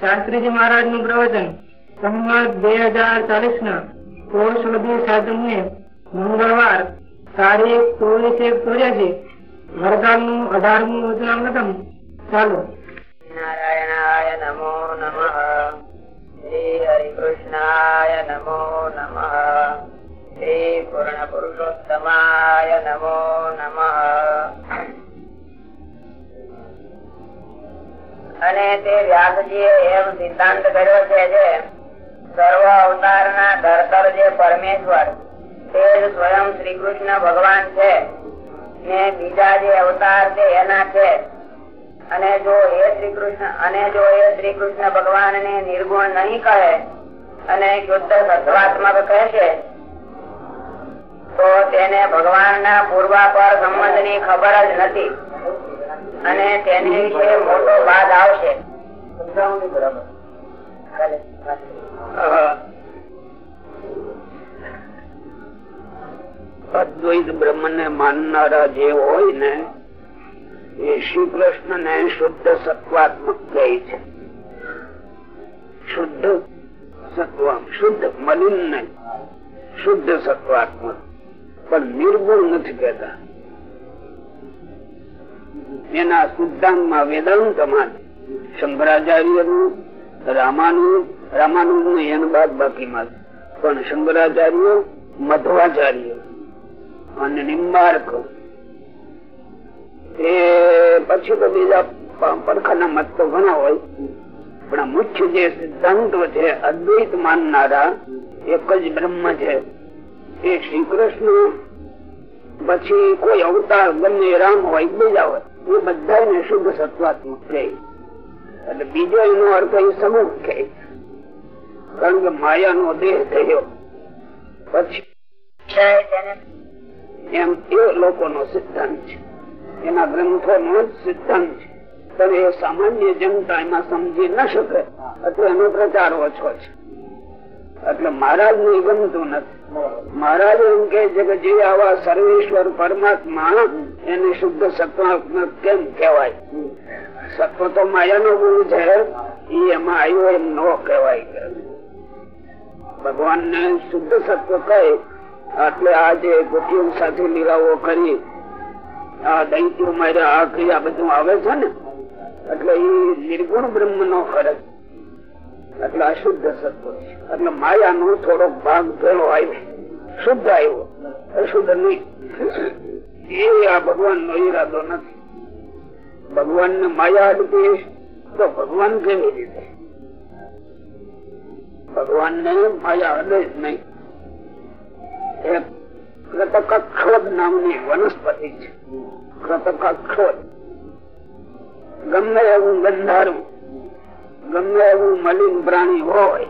શાસ્ત્રીજી મહારાજનું પ્રવચન બે હજાર ચાલીસ ના કોષ સાધન ને મંગળવાર તારીખ ચોવીસ એક ચોર્યાસી વરદાનનું અઢારમું વચનામૃતમ. ચાલુ. નારાયણાય નમો નમઃ. શ્રી હરિકૃષ્ણાય નમો નમઃ. શ્રી પૂર્ણ પુરુષોત્તમાય નમો નમઃ. અને તે વ્યાસજી એમ સિદ્ધાંત કર્યો છે જે સર્વ અવતાર ના ધરતર જે પરમેશ્વર તે જ સ્વયં શ્રી કૃષ્ણ ભગવાન છે ને બીજા જે અવતાર છે એના છે. અને જો એ શ્રી કૃષ્ણ અને જો એ શ્રી કૃષ્ણ ભગવાન ને નિર્ગુણ નહીં કહે અને શુદ્ધ સત્વાત્મક કહેશે તો તેને ભગવાન ના પૂર્વાપર સંબંધની ખબર જ નથી. અને તેને વિશે મોટો વાદ આવશે. અદ્વૈત બ્રહ્મ ને માનનારા જે હોય ને, એ શ્રી કૃષ્ણ ને શુદ્ધ સત્વાત્મક કહે છે. શુદ્ધ સત્વ, શુદ્ધ મલિન શુદ્ધ સત્વાત્મક. પણ નિર્ગુણ નથી કહેતા. એના સિદ્ધાંતમાં વેદાંતમાં શંકરાચાર્યનું રામાનુજ રામાનુજનું એનું બાદ બાકીમાં. પણ શંકરાચાર્ય, મધ્વાચાર્ય અને નિમ્બાર્ક એ પછી તો બીજા પડખાના મત તો ઘણા હોય. પણ મુખ્ય જે સિદ્ધાંતો છે, અદ્વૈત માનનારા, એક જ બ્રહ્મ છે. એ શ્રી કૃષ્ણ, પછી કોઈ અવતાર ગમે રામ હોય, બીજા હોય, એ બધા શુદ્ધ સત્વાત્મક છે. એટલે બીજો એનો અર્થ એ સમૂહ છે. કારણ કે માયાનો દેહ થયો. પછી એમ એ લોકોનો સિદ્ધાંત છે. એના ગ્રંથો નો સિદ્ધાંત છે. પણ એ સામાન્ય જનતા એમાં સમજી ન શકે. એટલે એનો પ્રચાર ઓછો છે. એટલે મહારાજ ને ગમતું નથી. મહારાજ એમ કે છે કે જે આવા સર્વેશ્વર પરમાત્મા એને શુદ્ધ સત્વાત્મક કેમ કેવાય સત્વ તો માયા નો ગુણ છે એમાં આવ્યો એમ ન કેવાય ભગવાન ને શુદ્ધ સત્વ કહે, એટલે આ જે ગોપીઓ સાથે લીલાઓ કરી, આ દૈત્યો માર્યા, આ ક્રિયા બધું આવે છે ને? એટલે એ નિર્ગુણ બ્રહ્મ નો ખરજ એટલે અશુદ્ધ સત્વ એટલે માયા નો થોડો ભાગ ભેળો આવ્યો. શુદ્ધ આવ્યો. અશુદ્ધ નહીં. એ આ ભગવાન નો ઈરાદો નથી. ભગવાન ને માયા અડકી તો ભગવાન કેવી રીતે? ભગવાન ને માયા અડે જ નહીં. કૃતકક્ષોદ નામની વનસ્પતિ છે. કૃતકક્ષોદ. ગમે એવું ગંધારું ગમે એવું મલિન પ્રાણી હોય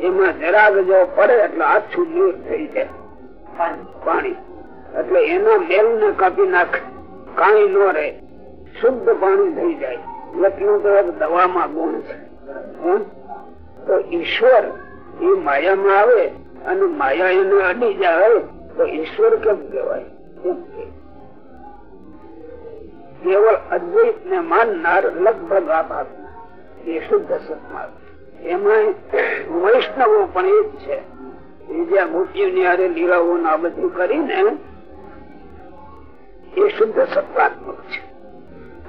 એમાં જરાક જો પડે એટલે આછું દૂર થઈ જાય. પાણી એટલે એના મેલ ને કાપી નાખે. કઈ ન રહે. શુદ્ધ પાણી થઈ જાય. એટલું તો એક દવામાં ગુણ છે. તો ઈશ્વર એ માયામાં આવે અને માયા એને અડી જાય તો ઈશ્વર કેમ કેવાય કેવળ અદ્વૈત ને માનનાર લગભગ આ ભાગ એ શુદ્ધ સત્માર્ગ. એમાં વૈષ્ણવો પણ એ જ છે. એ જ્યાં ગોપીઓની હારે લીલાઓ આ બધું કરીને એ શુદ્ધ સત્તાત્મક છે.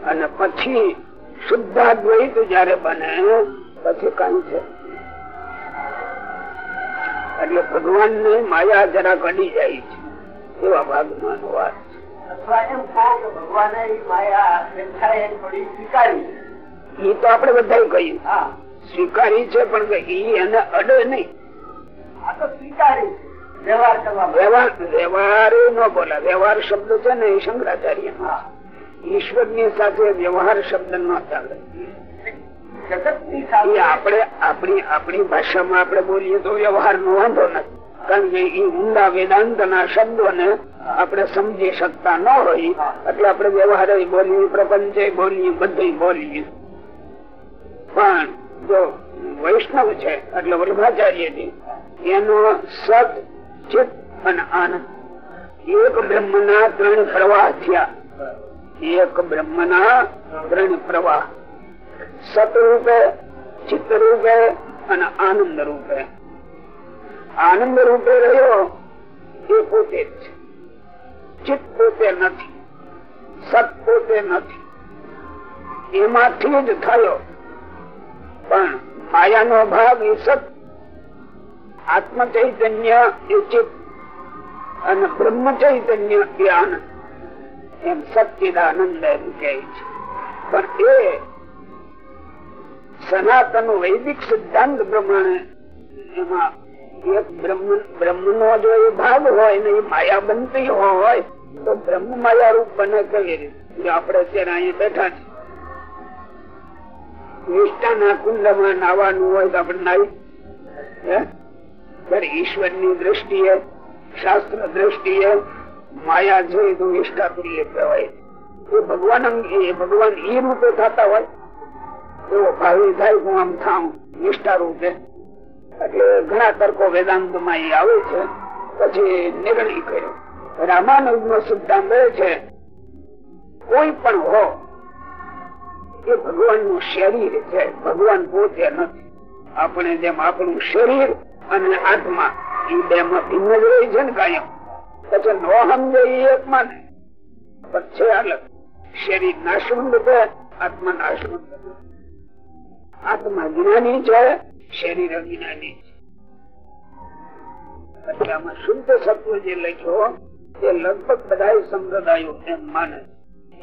અને પછી શુદ્ધાદ્વૈત જયારે બને, પછી કઈ છે. એટલે ભગવાન ને માયા જરા કડી જાય છે. એવા ભાગ નો અનુવાદ એ તો આપડે બધા કહ્યું. સ્વીકારી છે પણ એને અડે નહીં. વ્યવહાર ન બોલા વ્યવહાર શબ્દ છે ને એ શંકરાચાર્ય. ઈશ્વરની સાથે વ્યવહાર શબ્દ ન ચાલે. આપણે આપણી આપણી ભાષામાં આપણે બોલીએ તો વ્યવહાર નો વાંધો નથી. કારણ કે એ ઊંડા વેદાંત ના શબ્દો ને આપણે સમજી શકતા ન હોય. એટલે આપણે વ્યવહાર બોલીએ પ્રપંચ બોલીએ બધું બોલીએ. પણ જો વૈષ્ણવ છે, એટલે વલ્ભાચાર્ય એનો સત ચિત્ત અને આનંદ. એક બ્રહ્મ ના ત્રણ પ્રવાહ થયા. એક બ્રહ્મ ના ત્રણ પ્રવાહ. સતરૂપે ચિત્ત રૂપે અને આનંદ રૂપે આનંદ રૂપે રહ્યો એ પોતે જ છે. ચિત્ત પોતે નથી. સત પોતે નથી. એમાંથી જ થયો પણ માયાનો ભાગ એ સત આત્મ ચૈતન્ય એ ચિત્ત અને બ્રહ્મ ચૈતન્ય એ આનંદ. એમ સચ્ચિદાનંદ એમ કહે છે. પણ એ સનાતન વૈદિક સિદ્ધાંત પ્રમાણે એમાં એક બ્રહ્મ બ્રહ્મ જો એ ભાગ હોય ને એ માયા બનતી હોય, તો બ્રહ્મ માયા રૂપ બને કેવી રીતે? આપણે અત્યારે અહીંયા બેઠા છીએ. નિષ્ઠાના કુંડમાં નાવાનું હોય તો આપણે નાવી ઈશ્વરની દ્રષ્ટિએ, શાસ્ત્ર દ્રષ્ટિએ માયા જોઈ તો નિષ્ઠા પ્રિય કહેવાય. એ ભગવાન એ ભગવાન એ રૂપે થતા હોય. એવો ભાવિ થાય હું આમ થાઉં નિષ્ઠા રૂપે એટલે ઘણા તર્કો વેદાંતમાં એ આવે છે. પછી નિર્ણય કર્યો. રામાનુજ નો સિદ્ધાંત છે, કોઈ પણ હો એ ભગવાનનું શરીર છે. ભગવાન પોતે નથી. આપણે જેમ આપણું શરીર અને આત્મા, એ બે માં ભિન્ન જ રહી છે ને કાયમ. પછી નો સમજે એક માને પણ છે અલગ. શરીર નાશવંત છે, આત્મા નાશવંત આત્મા જ્ઞાની છે, શરીર અજ્ઞાની છે. એટલે આમાં શુદ્ધ સત્વ જે લખ્યો એ લગભગ બધા સંપ્રદાયો એમ માને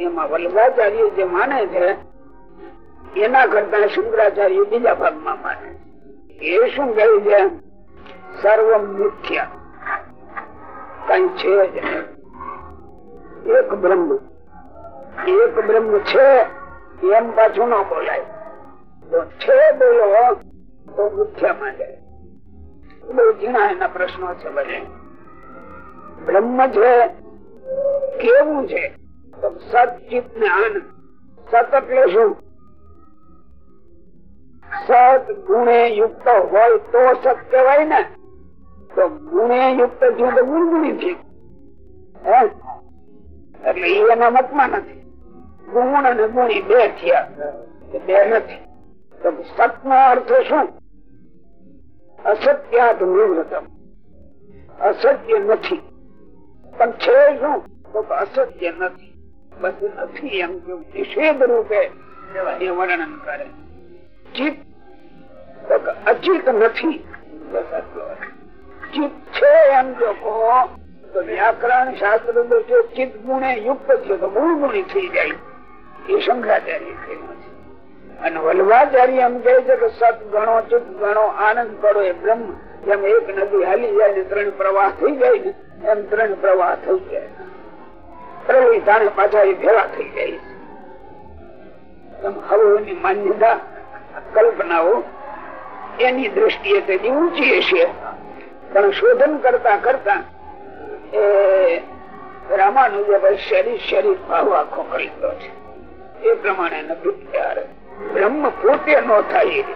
એમાં વલ્ભાચાર્ય જે માને છે એના કરતા શંકરાચાર્ય બીજા ભાગમાં માને. એ શું કહ્યું છે? સર્વ મિથ્યા. કઈ છે એક બ્રહ્મ. એક બ્રહ્મ છે, એમ પાછું ન બોલાય. તો છે બોલો, તો મિથ્યા માં બહુ ઝીણા એના પ્રશ્નો છે બધે. બ્રહ્મ છે, કેવું છે? તો ચિત્ત ને આનંદ. સત એટલે શું? સત ગુણે યુક્ત હોય તો સત કહેવાય ને. તો ગુણે યુક્ત થયું તો ગુણગુણી થયું એટલે એ એના મતમાં નથી. ગુણ અને ગુણી બે થયા. બે નથી. તો સત નો અર્થ શું? અસત્યાત નિવૃતમ અસત્ય નથી. પણ છે શું? તો અસત્ય નથી. બસ નથી એમ કેવું નિષેધ રૂપે એ વર્ણન કરે ચિત્ત તો કે અચિત નથી. ચિત્ત છે એમ જો કહો તો વ્યાકરણ શાસ્ત્ર તો જો ચિત્ત ગુણે યુક્ત છે, તો મૂળ ગુણી થઈ જાય. એ શંકરાચાર્ય કહ્યું અને વલ્લભાચાર્ય એમ કહે છે કે સત ગણો, ચિત્ત ગણો, આનંદ કરો એ બ્રહ્મ. જેમ એક નદી હાલી જાય ને ત્રણ પ્રવાહ થઈ જાય ને, એમ ત્રણ પ્રવાહ થઈ જાય. પ્રલય તાણે પાછા એ ભેળા થઈ જાય એમ હવની માન્યતા કલ્પનાઓ, એની દ્રષ્ટિએ તેથી ઊંચી હશે પણ શોધન કરતા કરતા એ રામાનુજે શરીર શરીર ભાવ આખો કરી દો છે. એ પ્રમાણે બ્રહ્મ પોતે નો થાય. એ રીતે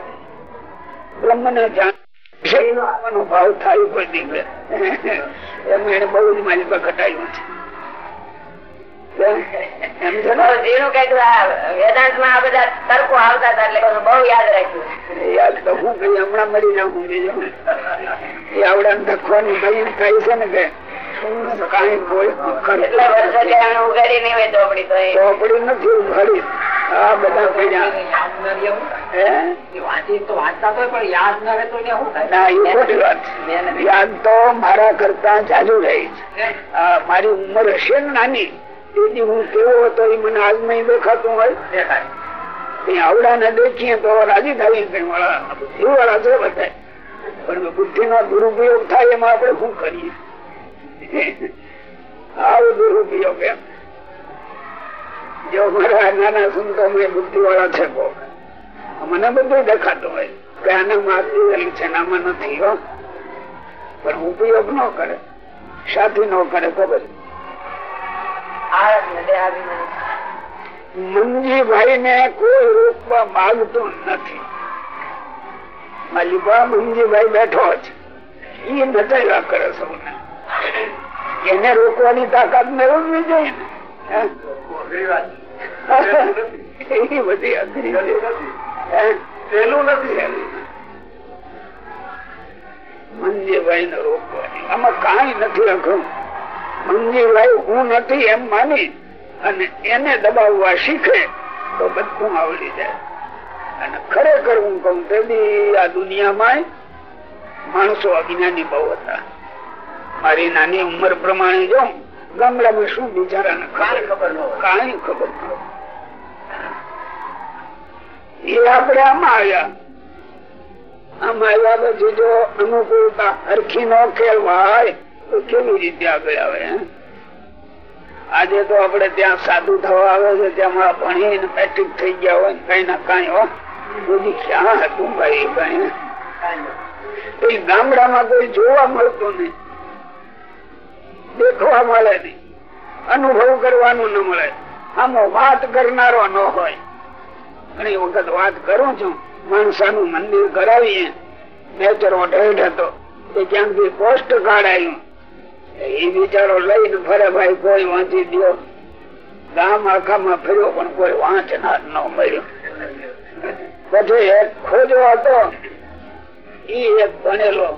બ્રહ્મ ને જાણ ભાવ થાય કોઈ દીકરે એમ એને બહુ જ માલિકા ઘટાડ્યું છે. જેનું કંઈક વેદાંતમાં આ બધા તર્કો આવતા હતા એટલે બહુ યાદ રાખ્યું. યાદ તો હું કઈ હમણાં જાઉં એ ધખવાની છે ને કે ચોપડી નથી ઉઘાડી. આ બધા. યાદ તો મારા કરતા ચાલુ રહી છે. મારી ઉંમર હશે ને નાની તેથી હું કેવો હતો એ મને આજ દેખાતું હોય. આવડા ને દેખીએ તો રાજી થાય વાળા છે બધા પણ બુદ્ધિ નો દુરુપયોગ થાય એમાં આપણે શું કરીએ? આવો દુરુપયોગ એમ. જો મારા નાના સંતો બુદ્ધિ વાળા છે મને બધું દેખાતું હોય. કે આનામાં આટલી છે આમાં નથી પણ ઉપયોગ ન કરે. સાથી ન કરે તો મંજીભાઈ ને કોઈ રોકવા માંગતું નથી. માલિકા મુંજીભાઈ બેઠો છે એ નચાવ્યા કરે સૌને. એને રોકવાની તાકાત મેળવવી જોઈએ એ બધી અઘરી છે. નથી મંજીભાઈ ને રોકવાની. આમાં કઈ નથી લખ્યું મંજીભાઈ હું નથી એમ માની અને એને દબાવવા શીખે તો બધું આવડી જાય. અને ખરેખર હું કઉ તેથી આ દુનિયામાં માણસો અજ્ઞાની બહુ હતા. મારી નાની ઉંમર પ્રમાણે જો ગામડામાં શું બિચારાને ખબર કઈ ખબર એ આપડે આમાં આવ્યા. આમાં આવ્યા પછી જો અનુકૂળતા હરખી નો ખેલવાય કેવી રીતે આગળ આવે આજે તો આપડે ત્યાં સાધુ થવા આવે છે, ત્યાં ભણી મેટ્રિક થઈ ગયા હોય કઈ ના કઈ, હો? ક્યાં હતું ભાઈ કઈ ગામડામાં કોઈ જોવા મળતું નહીં. દેખવા મળે નહીં. અનુભવ કરવાનું ન મળે. આમાં વાત કરનારો ન હોય. ઘણી વખત વાત કરું છું, માણસાનું મંદિર કરાવીએ. નેચરો ઢેઢ હતો. એ ક્યાંકથી પોસ્ટ કાર્ડ આવ્યું. એ બિચારો લઈને ફરે ભાઈ, કોઈ વાંચી દો ગામ આખામાં ફર્યો, પણ કોઈ વાંચનાર ન મળ્યો. પછી એક ખોજો હતો. ઈ એક ભણેલો.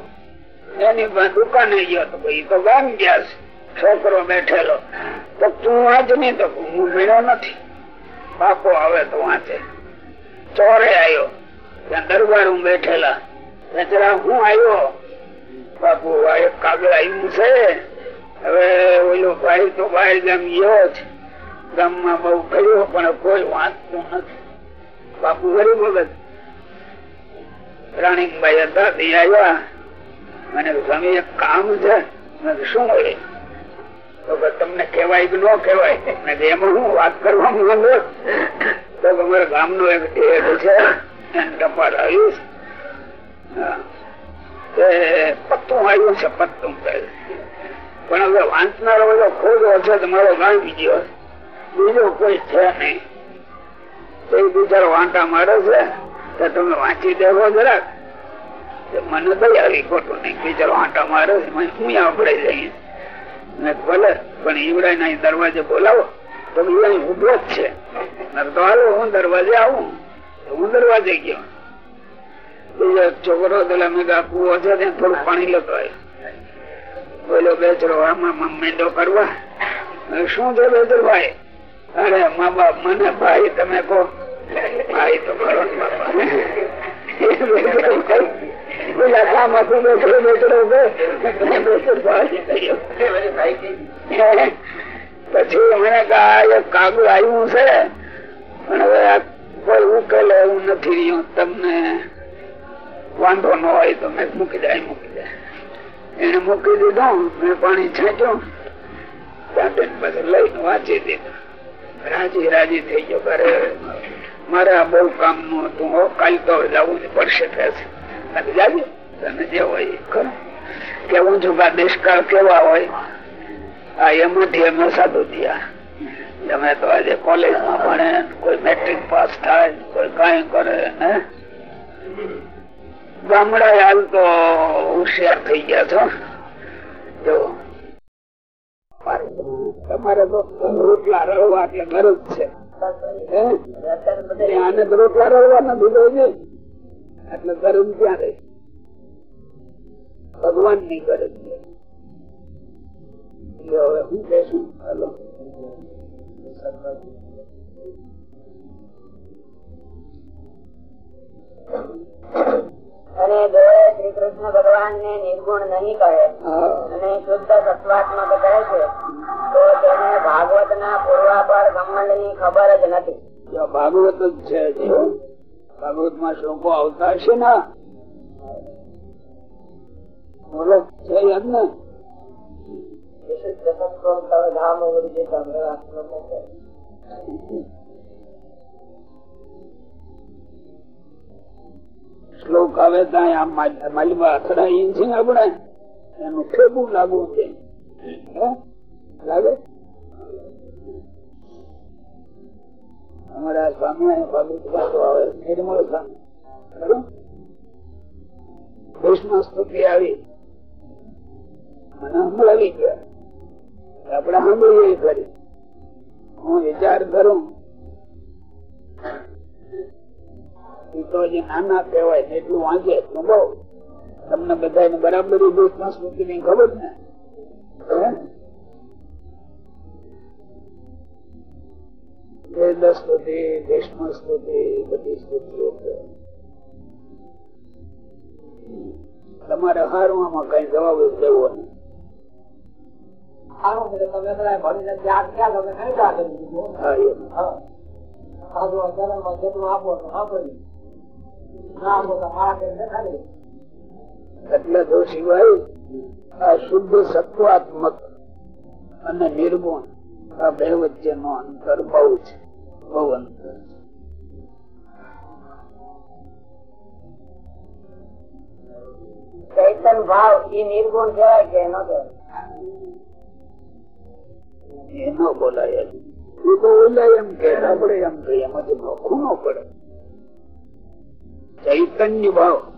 એની દુકાને ગયો તો ભાઈ તો ગામ ગયા છે, છોકરો બેઠેલો. તો તું વાંચ નહીં તો હું ભીણો નથી. પાકો આવે તો વાંચે. ચોરે આવ્યો ત્યાં દરબાર બેઠેલા. જરા હું આવ્યો બાપુ, આ એક કાગળ આવ્યું છે. હવે ઓલો ભાઈ તો બહાર ગામ ગયો ગામમાં બહુ કર્યો પણ કોઈ વાંચતું નથી. બાપુ ગરીબ વગત રાણીકભાઈ હતા તે આવ્યા મને સ્વામી કામ છે. શું તો તમને કેવાય કે ન કેવાય એમાં હું વાત કરવા માંગુ તો અમારા ગામ નો એક છે. ટપાલ આવ્યું પત્તું આવ્યું છે, પત્તું પણ હવે વાંચનારો બધો ખોજો હશે તમારો ગામ બીજો બીજો કોઈ છે નહીં. એ બિચારો વાંટા મારે છે તો તમે વાંચી દેવો જરાક. મને કઈ આવી ખોટું નહીં બિચારો વાંટા મારે હું આપડે જઈએ. ભલે, પણ ઈવડા ના દરવાજે બોલાવો. તો અહીં ઊભો જ છે. તો હાલો, હું દરવાજે આવું. હું દરવાજે ગયો. બીજો છોકરો મેગા કુવો છે ત્યાં થોડું પાણી લેતો આવ્યો બોલો બેચરો આમાં મેંદો કરવા? શું છે બેચર ભાઈ? અરે મા બાપ મને ભાઈ તમે કહો. ભાઈ તો ખરો પેલા કામ હતું બેચરો બેચરો પછી મને કાગળ આવ્યું છે. પણ હવે કોઈ ઉકેલે એવું નથી તમને વાંધો ન હોય તો મેં મૂકી જાય મૂકી જાય એને મૂકી દીધો, મેં પાણી છાંટ્યું. લઈને વાંચી દીધું. રાજી રાજી થઈ ગયો. ઘરે મારે બહુ કામનું હતું કાલ તો જવું પડશે થશે જાજે, તમે જે હોય ખરું કેવું છું કે દેશકાળ કેવા હોય? આ એમાંથી અમે સાધુ થયા. તમે તો આજે કોલેજમાં ભણે, કોઈ મેટ્રિક પાસ થાય, કોઈ કઈ કરે, હે? ગામડા હાલ તો હોશિયાર થઈ ગયા છો. જો. તમારે તો રોટલા રળવા એટલે ગરજ છે. રોટલા રળવા નથી જોઈએ એટલે ગરમ ક્યાં રહે. ભગવાનની ગરજ છે. અને દોડે શ્રી કૃષ્ણ ભગવાન ને નિર્ગુણ નહીં કહે. અને શુદ્ધ સત્વાત્મક કહે છે. તો તેને ભાગવત ના પૂર્વા પર ઘમંડની ખબર જ નથી. ભાગવત જ છે ભાગવતમાં શ્લોકો આવતા હશે ને? બોલો છે યાદ ને? શ્લોક આવે ત્યાં એનું ઠેબું લાગુ છે. લાગે? અમારા સ્વામી ભાગવત આવે નિર્મળ સ્વામી. ગયા. આપણે સાંભળીએ ખરી હું વિચાર કરું. એ તો નાના કહેવાય ને એટલું વાંચે. એટલું બહુ તમને બધા બરાબર સ્મૃતિ ની ખબર ને સ્તુતિ દેશમાં સ્તુતિ બધી સ્તુતિઓ તમારે હારું આમાં કઈ જવાબ દેવો નહીં. સારું તમે બધા ક્યાં તમે કઈ યાદ દીધું. હા, એ. હા. સાધુ ચરણમાં જેટલું આપો તો આપો એટલે તો સિવાય આ શુદ્ધ સત્વાત્મક અને નિર્ગુણ આ બે વચ્ચેનો અંતર બહુ છે બહુ અંતર છે. ચૈતન ભાવ એ નિર્ગુણ કહેવાય કે એનો બોલાય એ તો ઓલા એમ કે આપણે એમ કહીએ એમાં નોખું ન પડે. ચૈતન્ય ભાવ.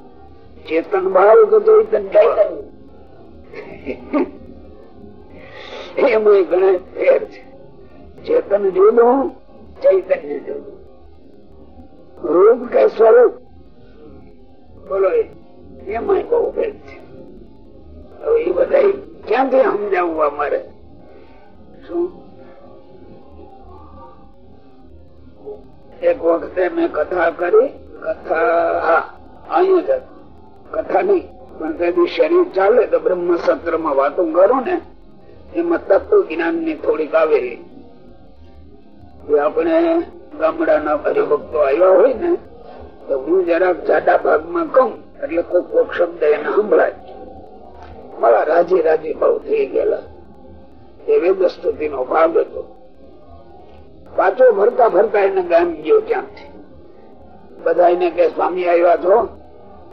ચેતન ભાવ કે ચૈતન્ય એમાં ઘણા ફેર છે. ચેતન જોડું, ચૈતન્ય જોડું. રૂપ કે સ્વરૂપ? બોલો. એમાં બહુ ફેર છે. હવે એ બધા ક્યાંથી સમજાવવું અમારે? શું? એક વખતે મેં કથા કરી કથા અહીંયા પણ તેથી શરીર ચાલે તો બ્રહ્મ સત્રમાં વાતો કરો ને, એમાં તત્વ જ્ઞાનની થોડીક આવેલી આપણે ગામડાના હરિભક્તો આવ્યા હોય ને, તો હું જરાક જાડા ભાગમાં કહું, એટલે કોઈક કોઈક શબ્દ એને સંભળાય. મારા રાજી રાજી ભાવ થઈ ગયેલા. એ વેદસ્તુતિ નો ભાગ હતો. પાછો ભરતા ભરતા એને ગામ ગયો ત્યાંથી બધા કે, સ્વામી આવ્યા છો?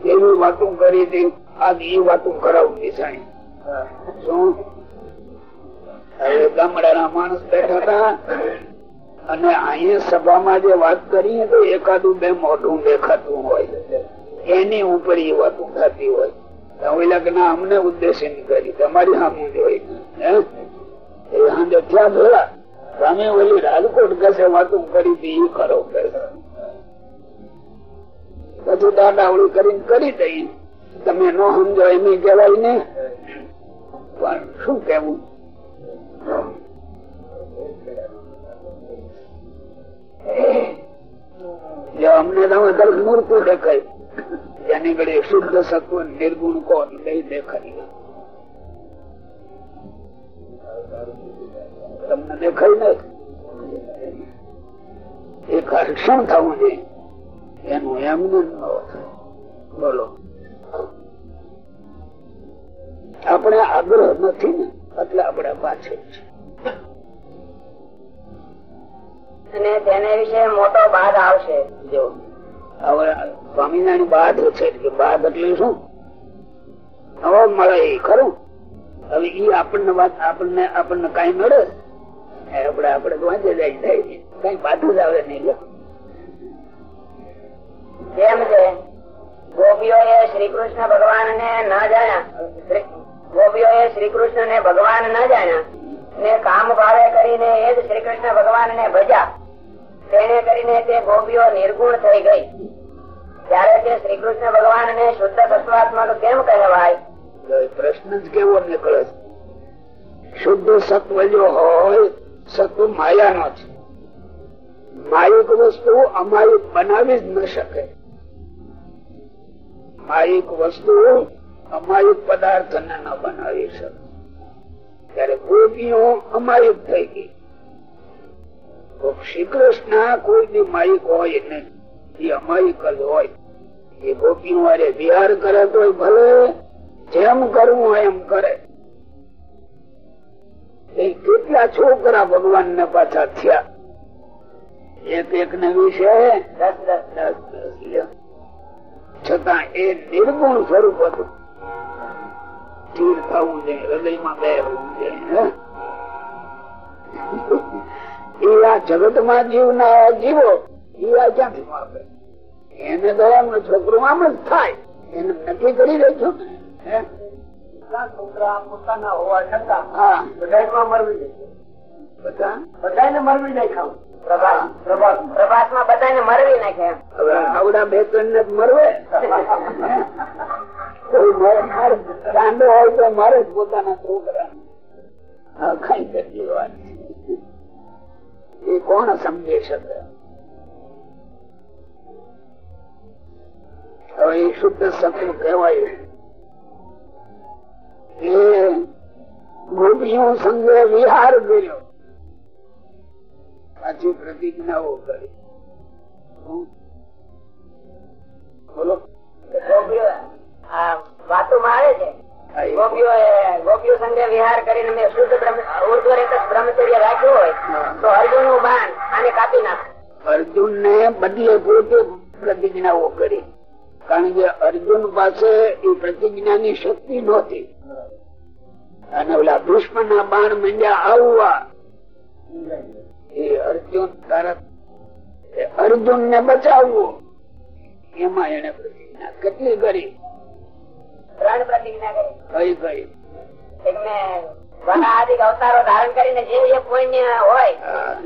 એવી વાતો કરી હતી. આજ એ વાતો કરાવતી સાઈ. શું? હવે ગામડાના માણસ બેઠા હતા. અને અહીંયા સભામાં જે વાત કરીએ તો એકાદું બે મોઢું દેખાતું હોય. એની ઉપર એ વાતું થતી હોય. ઓલા અમને ઉદ્દેશ્ય કરી. તમારી સામું જોઈ? એ સાંજે થયા થોડા સામે ઓલી રાજકોટ કશે વાતો કરી હતી એ ખરો કે. પછી દાદાવડી કરીને કરી દઈ તમે ન સમજો, એમ કહેવાય ને. પણ શું કેવું અમને તમે તરફ મૂર્તિ દેખાય. જેની ઘડી શુદ્ધ સત્વ, નિર્ગુણ કોણ દઈ દેખાય. તમને દેખાય ને? એક હર્ષણ થવું જોઈએ એનું એમનું ન થાય. બોલો. આપણે આગ્રહ નથી ને એટલે આપણે પાછળ છે અને તેને વિશે મોટો બાદ આવશે. જો હવે સ્વામિનારાયણ બાદ છે કે બાદ એટલે શું? હવે મળે એ ખરું. હવે ઈ આપણને વાત આપણને આપણને કઈ મળે? આપડે આપણે આપણે તો વાંચે જાય. થાય કઈ બાધું જ આવે નહીં ભગવાન ને ન જાણ્યા. ને ન ને કામ ભાવે કરીને એ જ શ્રી કૃષ્ણ ભગવાન ને ભજ્યા. તેને કરીને તે ગોપીઓ નિર્ગુણ થઈ ગઈ. ત્યારે તે શ્રી કૃષ્ણ ભગવાન ને શુદ્ધ તત્વાત્મક કેમ કહેવાય? પ્રશ્ન જ કેવો નીકળે? શુદ્ધ સત્વ જો હોય, સત્વ માયાનો છે. માયિક વસ્તુ અમાયિક બનાવી જ ન શકે. માયિક વસ્તુ અમાયિક પદાર્થ ને ન બનાવી શકે. ત્યારે ગોપીઓ અમાયિક થઈ ગઈ. શ્રી કૃષ્ણ કોઈ બી માયિક હોય નહીં. એ અમાયિક જ હોય. એ ગોપીઓ હારે વિહાર કરે તો ભલે, જેમ કરવું હોય એમ કરે. કેટલા છોકરા ભગવાન ને પાછા થયા? એક એક નવી છે દસ દસ દસ દસ છતાં એ નિર્ગુણ સ્વરૂપ હતું. સ્થિર થવું જોઈએ હૃદયમાં બેહવું જોઈએ એ આ જગતમાં જીવના જીવો એ આ ક્યાંથી વાપરે એને તો એમનું છોકરું આમ જ થાય. એને નક્કી કરી દેજો હે? છોકરા પોતાના હોવા છતાં હા. બધામાં મરવી દે. બધા? બધાને મરવી દે ખાવ પ્રભાસમાં બધાને મરવી નાખે હવે આવડા બે ત્રણ ને મરવે? કોઈ મરે મારે ગાંડો હોય તો મારે જ પોતાના છોકરા કઈ કરી વાત. એ કોણ સમજી શકે? હવે એ શુદ્ધ સત્વ કહેવાય. એ ગોપીઓ સંગે વિહાર કર્યો. પાછી પ્રતિજ્ઞાઓ કરી. બોલો. વાતોમાં આવે છે. ગોપીઓ ગોપીઓ વિહાર કરીને મેં શુદ્ધ બ્રહ્મચર્ય રાખ્યું હોય તો અર્જુનનું બાણ આને કાપી નાખે. અર્જુન ને બદલે પોતે પ્રતિજ્ઞાઓ કરી. કારણ કે અર્જુન પાસે એ પ્રતિજ્ઞાની શક્તિ નહોતી. અને ઓલા ભીષ્મ ના બાણ મંડ્યા આવવા. એ અર્જુન તરત અર્જુન ને બચાવવો. એમાં એને પ્રતિજ્ઞા કેટલી કરી ત્રણ પ્રતિજ્ઞા કરી કઈ કઈ અવતારો ધારણ કરીને જે એ પુણ્ય હોય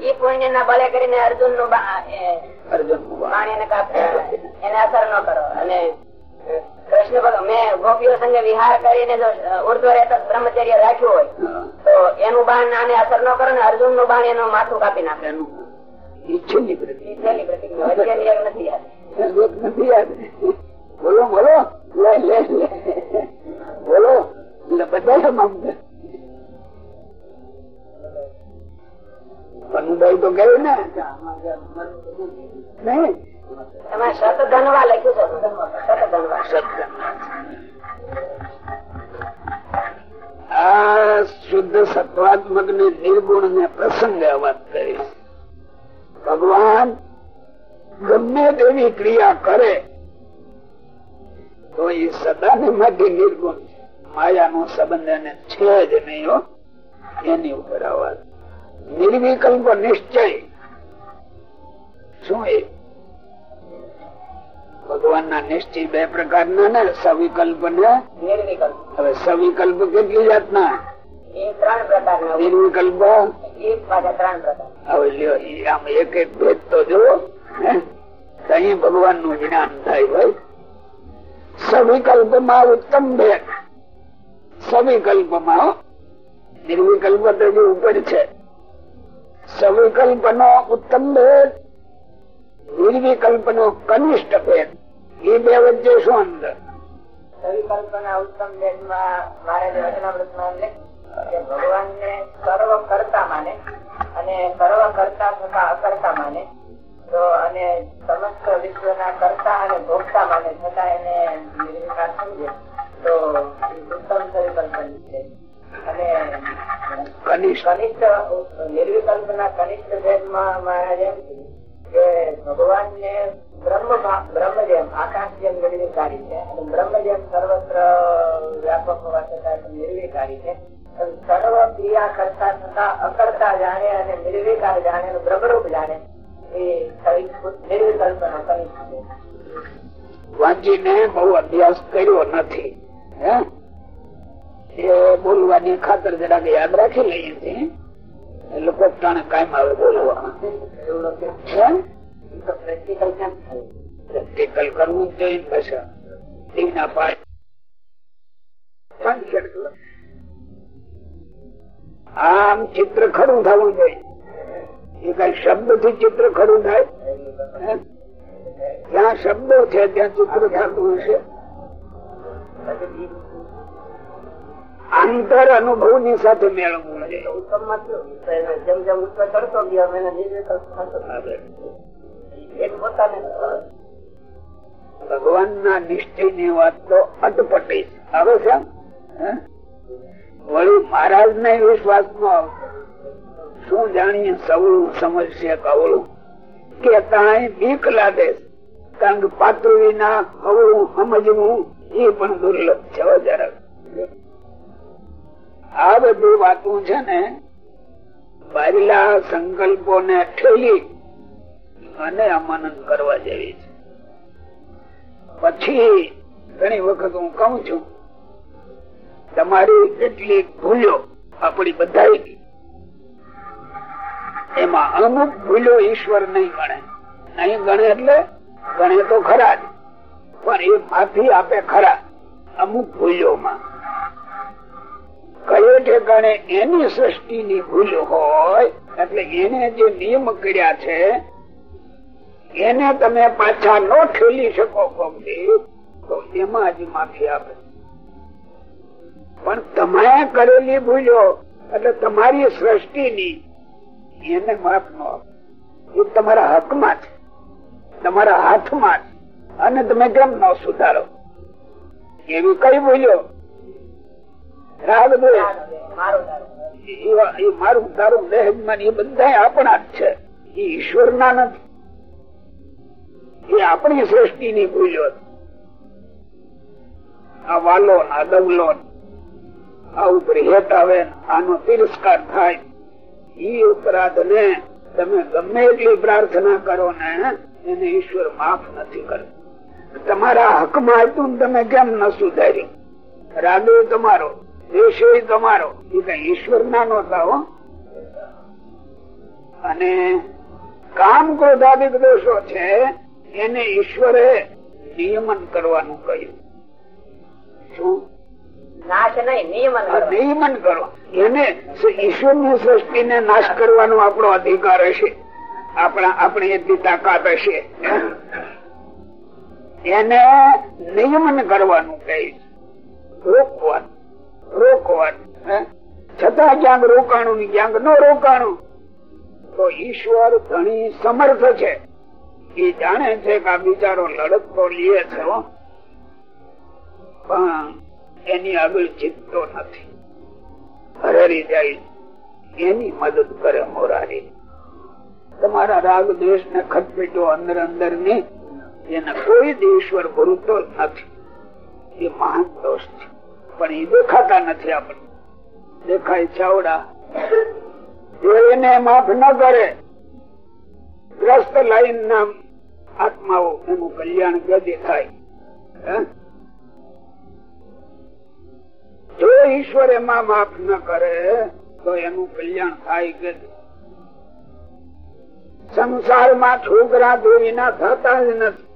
એ પુણ્ય ના બળે કરીને અર્જુનનું અર્જુન એને અસર ન કરો. અને કૃષ્ણ કરો. મેં ગોપીઓ સંગે વિહાર કરીને જો ઉર્ધ્વ રહેતા બ્રહ્મચર્ય રાખ્યું હોય તો એનું બાણ આને અસર ન કરે ને અર્જુનનું બાણ એનું માથું કાપી નાખે. ઈચ્છેલી પ્રતિજ્ઞા પ્રતિજ્ઞા નથી યાદ. નથી યાદ. બોલો બોલો. લે લે બોલો. બધા પનુભાઈ તો ગયું ને નહીં. એમાં ધનવા આ શુદ્ધ સત્વાત્મક ને નિર્ગુણ ને પ્રસંગે વાત કરી. ભગવાન ગમે તેવી ક્રિયા કરે, તો એ સદાને માટે નિર્ગુણ છે. માયાનો સંબંધ એને છે જ નહીં એની ઉપર આવા નિર્વિકલ્પ નિશ્ચય. શું એ? ભગવાન ના નિશ્ચય બે પ્રકારના ને સવિકલ્પ ને નિર્વિકલ્પ હવે સવિકલ્પ કેટલી જાતના? નિર્વિકલ્પ. હવે આમ એક એક ભેદ તો જો અહીં ભગવાનનું જ્ઞાન થાય ભાઈ. સવિકલ્પમાં ઉત્તમ ભેદ. સવિકલ્પમાં નિર્વિકલ્પ તો જે ઉપર છે. સવિકલ્પ નો ઉત્તમ ભેદ નિર્વિકલ્પ નો કનિષ્ઠ ભેદ. એ બે વચ્ચે શું અંદર સંકલ્પના ઉત્તમ ભેદમાં મારે જે વચનામૃતમાં લખ્યું કે ભગવાનને સર્વ કરતા માને અને સર્વ કરતા તથા અકર્તા માને. તો અને સમસ્ત વિશ્વના કરતા અને ભોગતા માને છતાં એને નિર્વિકાર સમજે. તો ઉત્તમ સંકલ્પની છે. અને કનિષ્ઠ. કનિષ્ઠ નિર્વિકલ્પના કનિષ્ઠ ભેદમાં મહારાજ એમ વાંચીને બહુ અભ્યાસ કર્યો નથી. હે? એ બોલવાની ખાતર જરાક યાદ રાખી લઈએ છીએ. પોતાને કાયમ આવે બોલવા પ્રેક્ટિકલ કરવું જ જોઈએ ને પાછા. દીવના પાય પાંચ કેટલો? આમ ચિત્ર ખરું થવું જોઈએ. એ કઈ શબ્દથી ચિત્ર ખરું થાય? જ્યાં શબ્દો છે ત્યાં ચિત્ર થતું હશે. આંતર અનુભવની સાથે મેળવવું પોતાને ભગવાન ના નિશ્ચયની વાત તો અટપટી આવે છે વળી મહારાજ ને વિશ્વાસ નો શું જાણીએ સવળું સમજશે કવળું? કે તાય બીક લાગે છે. કારણ કે પાત્ર વિના કવળું સમજવું એ પણ દુર્લભ છે જરાક આ બધી વાતો છે ને બારીલા સંકલ્પો ને ઠેલી અને અમાનંદ કરવા જેવી છે. પછી ઘણી વખત હું કઉ છું, તમારી કેટલીક ભૂલો આપણી બધા એમાં અમુક ભૂલો ઈશ્વર નહીં ગણે. નહીં ગણે એટલે ગણે તો ખરા જ, પણ એ માફી આપે ખરા અમુક ભૂલોમાં. કયો ઠેકાણે એની સૃષ્ટિની ભૂલ હોય, એટલે એને જે નિયમ કર્યા છે, એને તમે પાછા ન ઠેલી શકો તો એમાં જ માફી આપે. પણ તમે કરેલી ભૂલો, એટલે તમારી સૃષ્ટિની, એને માફ ન આપે. એ તમારા હકમાં છે. તમારા હાથમાં અને તમે કેમ ન સુધારો? એવી કઈ ભૂલ્યો રાગ મારું તારું એ મારું એ બધા આપણા જ છે. એ ઈશ્વર ના નથી. એ આપણી સૃષ્ટિ ની ભૂલ્યો આ વાલો આ દવલો આ ઉપર હેત આવે આનો તિરસ્કાર થાય. ઈ અપરાધ ને તમે ગમે એટલી પ્રાર્થના કરો ને, એને ઈશ્વર માફ નથી કરતો. તમારા હકમાં હતું ને તમે કેમ ન સુધાર્યું? રાગો તમારો. તમારો. એ કઈ ઈશ્વર ના નતા હો. અને કામ ક્રોધાદિક દોષો છે એને ઈશ્વરે નિયમન કરવાનું કહ્યું. શું? નિયમન કરો. એને ઈશ્વરની સૃષ્ટિ ને નાશ કરવાનો આપણો અધિકાર હશે. આપણા આપણી એટલી તાકાત હશે. એને નિયમન કરવાનું કહે. છે. રોકવાનું રોકવાનું છતાં ક્યાંક રોકાણું ને ક્યાંક ન રોકાણું. તો ઈશ્વર ધણી સમર્થ છે. એ જાણે છે કે આ બિચારો લડતો લે છે. પણ એની આગળ જીતતો નથી. હરરી જાય, એની મદદ કરે મોરારી. તમારા રાગ દ્વેષ ને ખતપીટો અંદર અંદરની એને કોઈ દેશ્વર ભૂલતો નથી. એ મહાન દોષ છે. પણ એ દેખાતા નથી આપણને દેખાય છાવડા એને માફ ન કરે ગ્રસ્ત લાઈન ના આત્માઓ એનું કલ્યાણ ગદે થાય. જો ઈશ્વર એમાં માફ ન કરે, તો એનું કલ્યાણ થાય ગદે. સંસારમાં છોકરા ધોઈના થતા જ નથી.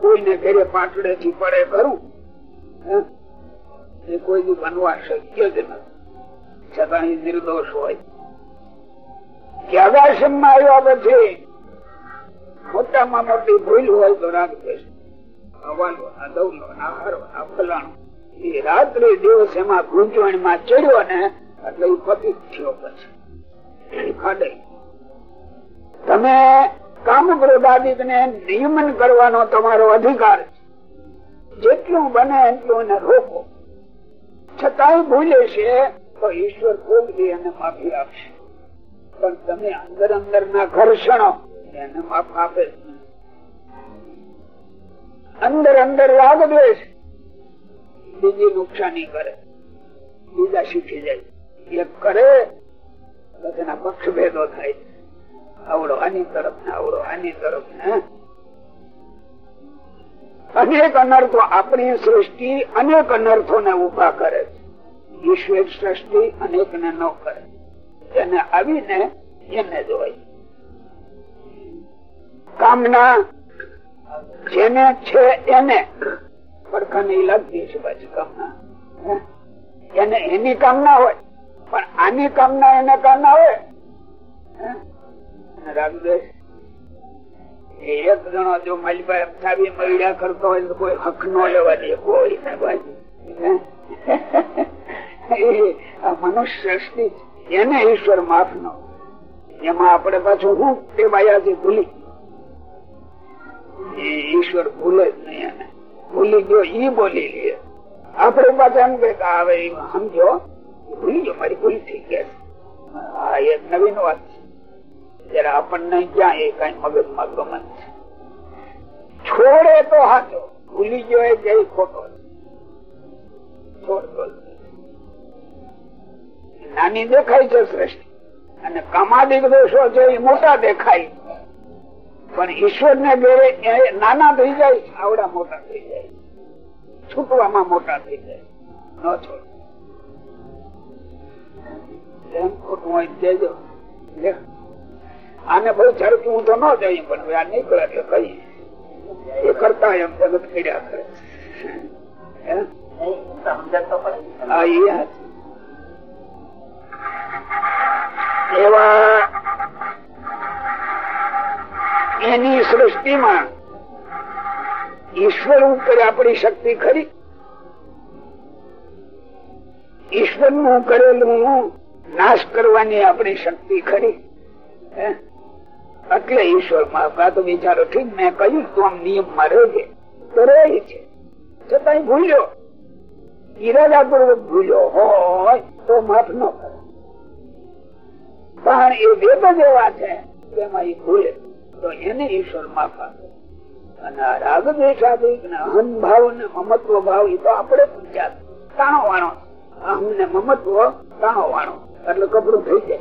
કોઈને ઘરે પાટડે થી પડે ખરું? કોઈ બી બનવા શક્ય જ નથી. છતાં એ નિર્દોષ હોય. ત્યાગાશ્રમમાં આવ્યા પછી મોટામાં મોટી ભૂલ હોય તો ફલાણો એ રાત્રે દિવસ એમાં ગૂંચવણમાં ચડ્યો ને એટલે પતિત થયો પછી. તમે કામ ક્રોધાદિક ને નિયમન કરવાનો તમારો અધિકાર છે. જેટલું બને એટલું એને રોકો. છતાંય ભૂલે છે, તો ઈશ્વર કોક એને માફી આપશે. પણ તમે અંદર અંદર ના ઘર્ષણો એને માફ આપે અંદર અંદર રાગ દ્વેષ બીજી નુકસાની કરે. બીજા શીખી જાય. એક કરે, તો તેના પક્ષ ભેદો થાય. આવડો આની તરફ ને આવડો આની તરફ ને અનેક અનર્થો આપણી સૃષ્ટિ અનેક અનર્થો ને ઊભા કરે છે. ઈશ્વર સૃષ્ટિ અનેક ને ન કરે. એને આવીને એને જોવાય કામના જેને છે એને. પડખાની લાગતી છે પાછી કામના? એને એની કામના હોય, પણ આની કામના એને કામના હોય. હે? એક જણો જો માલભાઈ મળ્યા કરતો હોય તો કોઈ હક નો લેવા દે, કોઈ મનુષ્ય એને ઈશ્વર માફ નો એમાં આપણે પાછું હું તે બાયાથી ભૂલી ઈશ્વર ભૂલે જ નહીં એને. ભૂલી ગયો, ઈ બોલી લે. આપણે પાછા એમ કે હવે સમજો. ભૂલી ગયો, મારી ભૂલ થઈ ગયા આ એક નવીન વાત છે. જયારે આપણને ક્યાં એ કઈ મગજમાં ગમન છોડે તો હાચો ભૂલી ગયો એ ખોટો નાની દેખાય છે શ્રેષ્ઠ અને કામાદિક દોષો છે એ મોટા દેખાય પણ ઈશ્વર ને ઘેરે નાના થઈ જાય, આવડા મોટા થઈ જાય. છૂટવામાં મોટા થઈ જાય. ન છોડ. ખોટું હોય દેજો લે. આને બહુ હું તો ન જઈ પણ આ નીકળે એટલે કઈ. એ કરતા એમ જગત કર્યા કરે. એની સૃષ્ટિમાં ઈશ્વર ઉપર આપણી શક્તિ ખરી? ઈશ્વરનું કરેલું નાશ કરવાની આપણી શક્તિ ખરી? હે? એટલે ઈશ્વરમાં તો ઠીક, મેં કહ્યું તું આમ નિયમમાં રહેજે. તો રહે છે. છતાં ભૂલ્યો. ઈરાદા પૂર્વક ભૂલ્યો હોય તો માફ ન કરે. પણ એ વેદ જ એવા છે એમાં એ ભૂલે. તો એને ઈશ્વર માફ આપે અને આ રાગ દ્વેષાદિક ને અહમ ભાવ ને મમત્વ ભાવ એ તો આપણે પૂછ્યા. તાણો વાણો. અહમ ને મમત્વ, તાણો વાણો. એટલે કપડું થઈ જાય.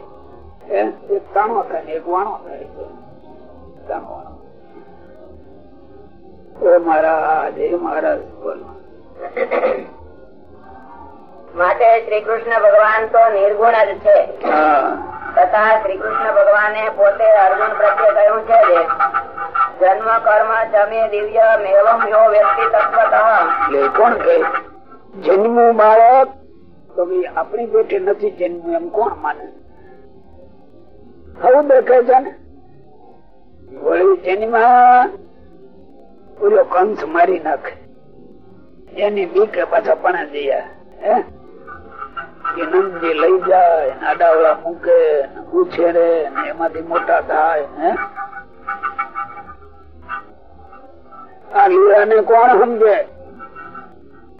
માટે શ્રી કૃષ્ણ ભગવાન તો નિર્ગુણ જ છે. તથા શ્રી કૃષ્ણ ભગવાને પોતે અર્જુન પ્રત્યે કહ્યું છે જન્મ કર્મ જમે દિવ્ય મેવમ યો વ્યક્તિ તત્વતઃ. કોણ કહે? જન્મ બાળક? તો આપણી બેઠે નથી જન્મ એમ કોણ માને? આવું દેખાય છે ને? વળી જન્મા પૂરો કંસ મારી નાખે. એની બીકે પાછા પણ જયા હે? કે નંદી લઈ જાય આડાવડા મૂકે ઉછેરે એમાંથી મોટા થાય, હે? આ લીલાને કોણ સમજે?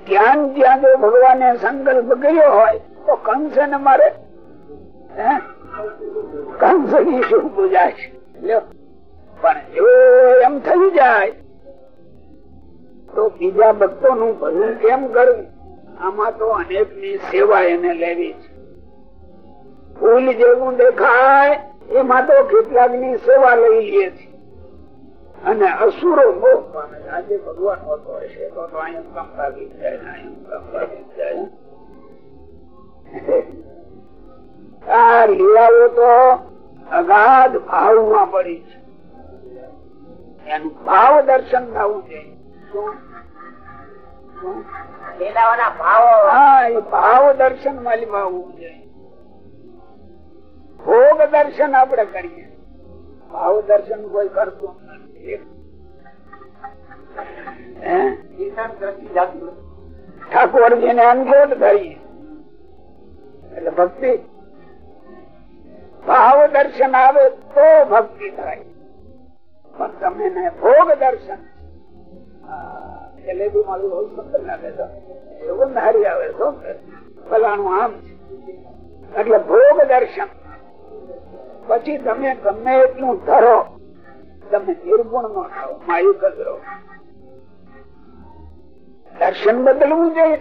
જ્ઞાન ત્યાં જો ભગવાને સંકલ્પ કર્યો હોય, તો કંસ ને મારે, હે? કંસની શું પૂજા છે પણ જો એમ થઈ જાય, તો બીજા ભક્તો નું ભલું કેમ કરવું આમાં તો અનેકની સેવા એને લેવી છે. ફૂલ જેવું દેખાય, એમાં તો કેટલાકની સેવા લઈ લે છે. અને અસુરો મોહ પામે આજે ભગવાન હોતો હશે તો અહીંયા કંપાવી જાય અહીંયા કંપાવી જાય. આ લીલાઓ તો અગાધ ભાવમાં પડી છે. એનું ભાવ દર્શન થવું ભાવો. ભાવ દર્શનમાં જોઈએ ભોગ દર્શન આપણે કરીએ. ભાવ દર્શન કોઈ કરતું? ઠાકોરજી ને અનકોટ ધરીએ એટલે ભક્તિ ભાવ દર્શન આવે તો ભક્તિ થાય. પણ તમે ને ભોગ દર્શન. પછી તમે ગમે એટલું ધરો, તમે નિર્ગુણ નો માયુક જ દર્શન બદલવું જોઈએ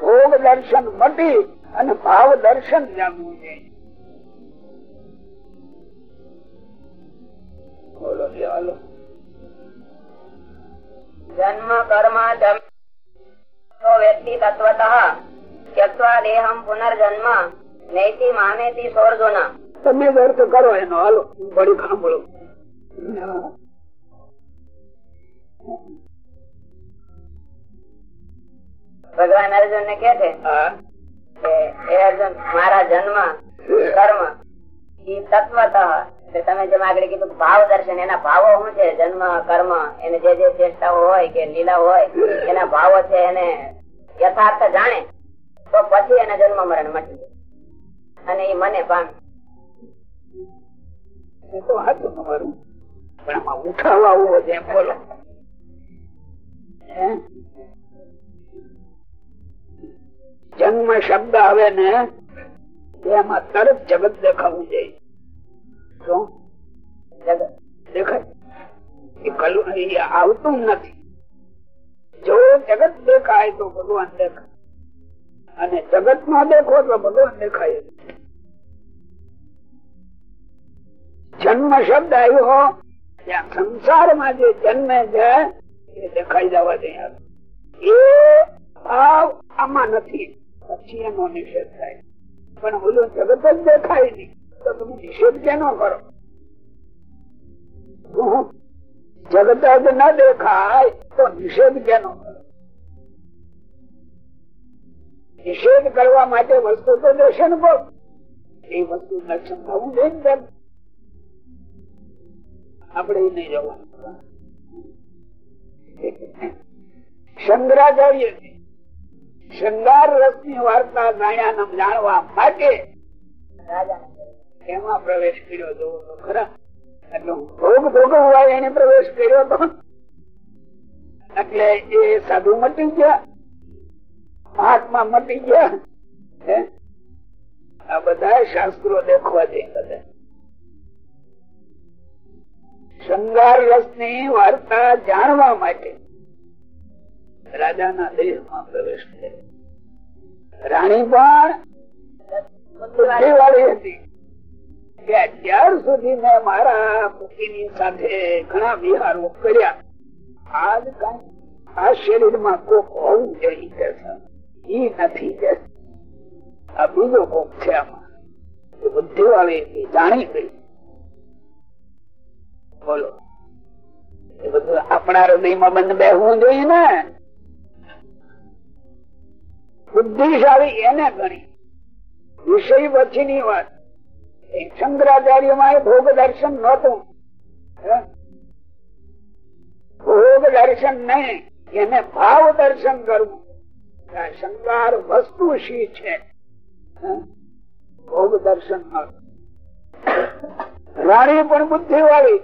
ભોગ દર્શન મટી અને ભાવ દર્શન જાણવું જોઈએ. બોલો જે હાલો. જન્મ કર્મ વ્યક્તિ તત્વત ત્યક્વા દેહમ પુનર્જન્મ નૈતિ મામેતિ સોર્જુન તમે વ્યર્થ કરો એનો હાલો. બડી સાંભળો. ભગવાન અર્જુન ને કે છે મારા જન્મ કર્મ તમે જેમ આગળ કીધું ભાવ દર્શન, એના ભાવો શું છે? જન્મ, કર્મ, એને જે જે ચેષ્ટાઓ હોય કે લીલા હોય, એના ભાવો છે એને યથાર્થ જાણે, તો પછી એને જન્મ મરણ મટી અને એ મને પામે. જન્મ શબ્દ આવે ને એમાં તરત જગત દેખાવું જોઈએ. શું? જગત દેખાય? એ આવતું નથી. જો જગત દેખાય તો ભગવાન દેખાય. અને જગતમાં દેખો તો ભગવાન દેખાય જન્મ શબ્દ આવ્યો ત્યાં સંસારમાં જે જન્મે છે, એ દેખાઈ જવા દે. એ ભાવ આમાં નથી. પછી એનો નિષેધ થાય. પણ ઓલું જગત જ દેખાય નહીં. તો તમે નિષેધ કેનો કરો? જગત જ ન દેખાય તો નિષેધ કેનો નિષેધ કરવા માટે વસ્તુ તો દર્શન પર એ વસ્તુ દર્શન થવું જોઈએ ને આપણે નહીં જવાનું શંકરાચાર્ય શૃંગાર રસની વાર્તા જાણ્યા જાણવા માટે એમાં પ્રવેશ કર્યો તો ખરા. એટલે ભોગ ભોગવવા એને પ્રવેશ કર્યો તો. એટલે એ સાધુ મટી ગયા. મહાત્મા મટી ગયા? આ બધા શાસ્ત્રો દેખવા જઈ બધા શંગાર રસની વાર્તા જાણવા માટે. રાજાના દેહમાં પ્રવેશ કરે. રાણી પણ વાળી હતી. કે અત્યાર સુધી મેં મારા પતિની સાથે ઘણા વિહારો કર્યા. આજ કઈ આ શરીરમાં કોક હોવું જોઈએ ઈ નથી કે આ બીજો કોક છે આમાં. બુદ્ધિ વાળી જાણી ગઈ. બોલો. એ બધું આપણા હૃદયમાં બંધ બેસવું જોઈએ ને. બુદ્ધિશાળી એને ગણી. વિષય પછીની વાત. શંકરાચાર્યમાં ભોગ દર્શન નતું ભોગ દર્શન નહીં, એને ભાવ દર્શન કરવું. શંકાર વસ્તુ શી છે? ભોગ દર્શન રાણી પણ બુદ્ધિ વાળી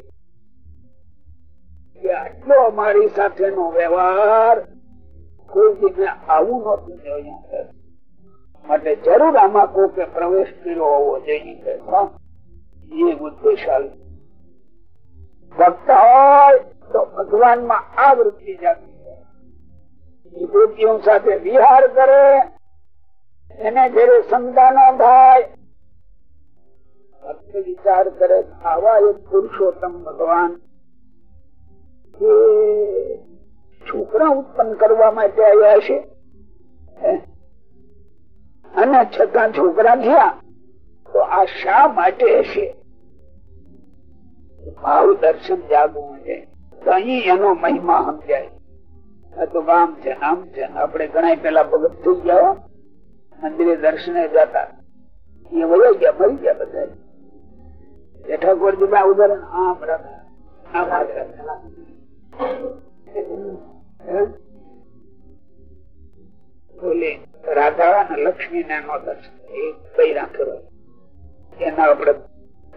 આટલો અમારી સાથેનો વ્યવહાર આવું જોયું માટે જરૂર આમાં કોકે પ્રવેશ કર્યો હોવો જોઈએ. એ બુદ્ધિશાળી ભક્ત હોય તો ભગવાનમાં આ વૃત્તિ જાગી. સાથે વિહાર કરે, એને જયારે સંતાનો થાય. ભક્ત વિચાર કરે આવા એક પુરુષોત્તમ ભગવાન છોકરા ઉત્પન્ન કરવા માટે આવ્યા છે. અને છતાં છોકરા થયા તો આ શા માટે હશે ભાવ દર્શન જાગવું છે. તો અહીં એનો મહિમા સમજાય. આ તો ગામ છે, નામ છે. ને ઘણા પેલા ભગત થઈ ગયા મંદિરે દર્શને જતા. એ વયો ગયા, મરી ગયા બધા. ઠાકોરજી ઉદાહરણ આમ રાખા આમ રાખા? બોલે રાધા અને લક્ષ્મી ને નો દર્શન એ કઈ રાખ્યો એના આપણે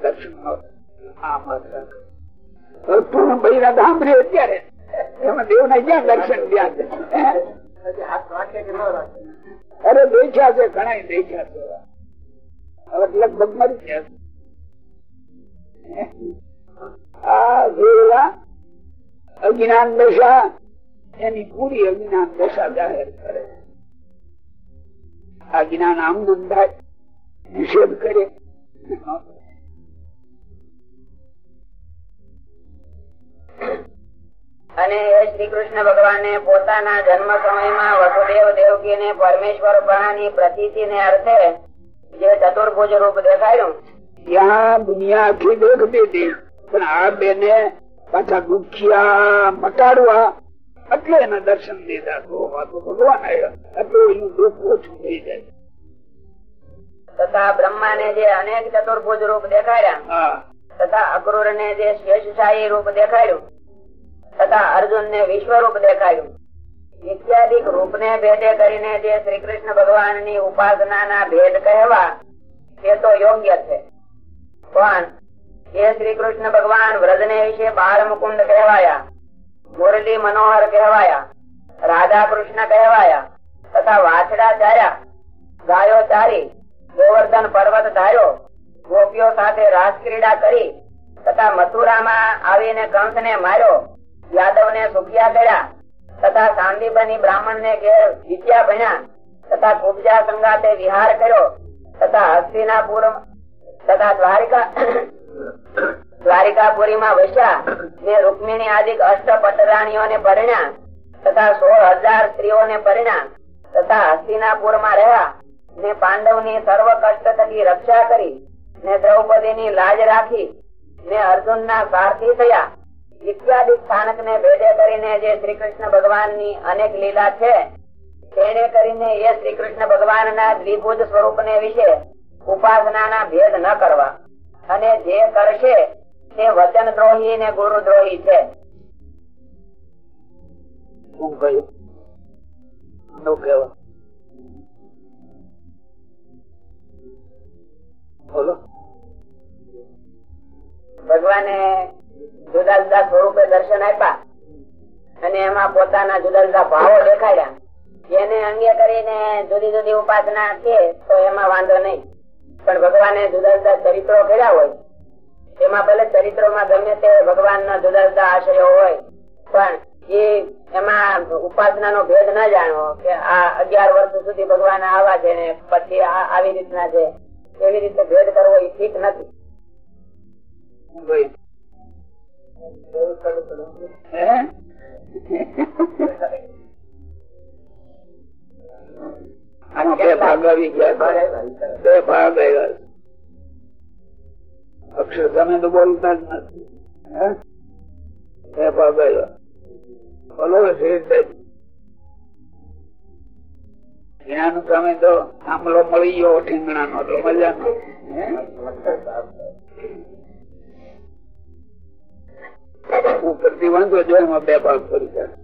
દર્શન નો આમ જ રાખે. હવે તું બૈરા સાંભળે અત્યારે. એમાં દેવ ને ક્યાં દર્શન ત્યાં? અરે દેખ્યા છે ઘણા દેખ્યા છે. હવે લગભગ મરી ગયા આ વેલા અજ્ઞાન દશા એની પૂરી અજ્ઞાન દશા જાહેર કરે. આ જ્ઞાન આમ નોંધાય નિષેધ કરે. અને એ શ્રી કૃષ્ણ ભગવાને પોતાના જન્મ સમયમાં વસુદેવ દેવકી ને પરમેશ્વર પણાની પ્રતીતિ ને અર્થે જે ચતુર્ભુજ રૂપ દેખાયું. ત્યાં દુનિયા આખી દેખતી હતી. પણ આ બેને પાછા દુખિયા મટાડવા એટલે એને દર્શન દીધા ભગવાન આવ્યા એટલું એનું દુઃખ ઓછું થઈ જાય. તથા બ્રહ્મા ને જે અનેક ચતુર્ભુજ રૂપ દેખાડ્યા તથા અક્રૂર ને જે શેષશાહી રૂપ દેખાડ્યું તથા અર્જુન ને વિશ્વ રૂપ દેખાડ્યું. ઇત્યાદિ રૂપ ને ભેદે કરીને જે શ્રી કૃષ્ણ ભગવાનની ઉપાસના ના ભેદ કહેવા તે તો યોગ્ય છે. પણ એ શ્રી કૃષ્ણ ભગવાન વ્રજ ને વિશે બાળ મુકુંદ કહેવાયા મુરલી મનોહર કહેવાયા, રાધા કૃષ્ણ કહેવાયા, તથા વાછડા ચાર્યા. ગાયો ચારી, ગોવર્ધન પર્વત ધાર્યો. ગોપીઓ સાથે રાસક્રીડા કરી, તથા મથુરામાં આવીને કંસ ને માર્યો. યાદવ ને સુખિયા કર્યા તથા સાંદીપની બ્રાહ્મણ ને ઘેર વિદ્યા ભણ્યા, તથા કુબજા સંગાતે વિહાર કર્યો, તથા હસ્તિનાપુર, તથા દ્વારિકા દ્વારિકાપુરી માં વસ્યા. જે રૂકમિણી આદિ અષ્ટપટ રાણીઓને પરિણ્યા તથા સોળ હજાર સ્ત્રીઓને પરિણ્યા તથા હસ્તિનાપુરમાં રહ્યા. ને પાંડવની સર્વ કષ્ટ થકી રક્ષા કરી ને દ્રૌપદી ની લાજ રાખી ને અર્જુન ના સારથી થયા. ઇત્યાદિ સ્થાનક ને ભેદે કરીને જે શ્રી કૃષ્ણ ભગવાનની અનેક લીલા છે તેને કરીને એ શ્રી કૃષ્ણ ભગવાન ના દ્વિભુજ સ્વરૂપ ને વિશે ઉપાસના ના ભેદ ન કરવા. અને જે કરશે તે વચન દ્રોહી ને ગુરુ દ્રોહી છે. ભગવાને જુદા જુદા સ્વરૂપે દર્શન આપ્યા અને એમાં પોતાના જુદા જુદા ભાવો દેખાડ્યા. જેને અંગે કરીને જુદી જુદી ઉપાસના છે તો એમાં વાંધો નહીં. પણ ભગવાને જુદા જુદા ચરિત્રો કર્યા હોય એમાં ભલે ચરિત્રોમાં ગમે તે ભગવાન ના જુદા જુદા આશયો હોય પણ એ એમાં ઉપાસના નો ભેદ ન જાણવો કે આ અગિયાર વર્ષ સુધી ભગવાન આવા છે ને પછી આ આવી રીતના છે. એવી રીતે ભેદ કરવો એ ઠીક નથી. તમે તો બોલતા જ નથી. બોલો જ્ઞાન સામે તો આમલો મળી ગયો ઠીંગણા નો તો મજા ઉપરથી વાંધો જો એમાં બે ભાગ પડી જાય.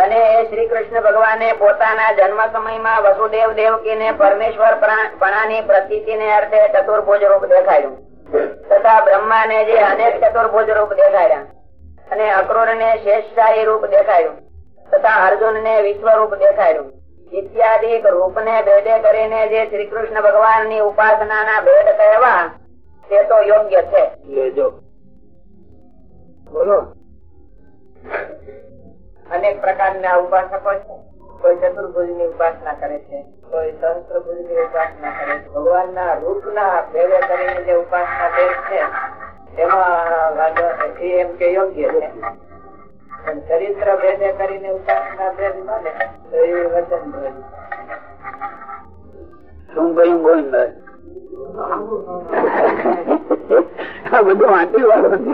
અને શ્રી કૃષ્ણ ભગવાને પોતાના જન્મ સમયમાં વસુદેવ દેવકી ને પરમેશ્વર પણાની પ્રતીતિ ને અર્થે ચતુર્ભુજ રૂપ દેખાડ્યું તથા બ્રહ્મા ને જે અનેક ચતુર્ભુજ રૂપ દેખાડ્યા અને અક્રૂર ને શેષશાહી રૂપ દેખાડ્યું તથા અર્જુન ને વિશ્વ રૂપ દેખાડ્યું ઇત્યાદિ રૂપ ને ભેદે કરીને જે શ્રી કૃષ્ણ ભગવાનની ઉપાસના ના ભેદ કહેવા તે તો યોગ્ય છે. બોલો. અનેક પ્રકારના ઉપાસકો છે. કોઈ ચતુર્ભુજની ઉપાસના કરે છે, કોઈ સહસ્ત્રભુજની ઉપાસના કરે છે. ભગવાન ના રૂપ ના ભેગે કરીને જે ઉપાસના કરે છે નથી એમ કે યોગ્ય છે. ચરિત્ર ભેદે કરીને ઉપાસના ભેદ માને, તો એ વચન દ્રોહી. શું કહ્યું ગોવિંદભાઈ આ બધું વાંચી વાળું.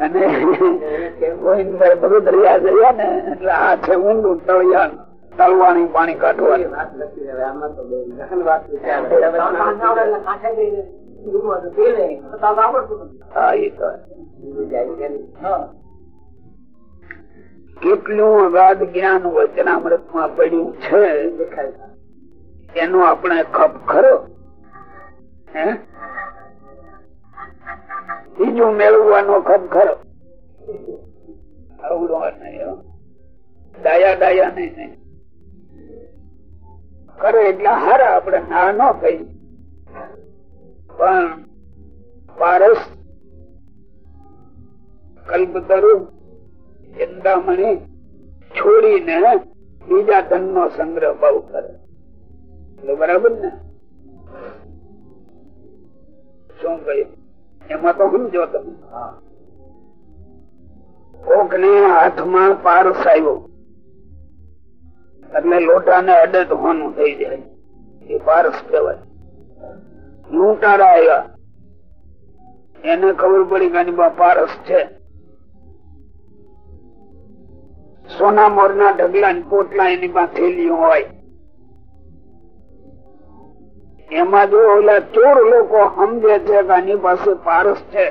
અને બધું દરિયા જયા ને એટલે આ છે ઊંડું તળિયા તળવાની પાણી કાઢવાની. કેટલું અગાધ જ્ઞાન વચનામૃતમાં પડ્યું છે એનો આપણે ખપ ખરો. હે? બીજું મેળવવાનો ખબ ખરો. નહીં કરે એટલે હારા આપણે ના ન કહી પણ પારસ, કલ્પતરુ, ચિંતામણી છોડીને બીજા ધન નો સંગ્રહ બહુ કરે. બરાબર ને? શું કહ્યું? એમાં તો સમજો તમે કોક ને હાથમાં પારસ આવ્યો. એટલે લોટા ને અડે તો હોનું થઈ જાય. એ પારસ કહેવાય. લૂંટારા આવ્યા. એને ખબર પડી કે પારસ છે. સોના મોર ના ઢગલા ને પોટલા એની પાસે થેલીઓ હોય. એમાં જો ઓલા ચોર લોકો સમજે છે કે આની પાસે પારસ છે,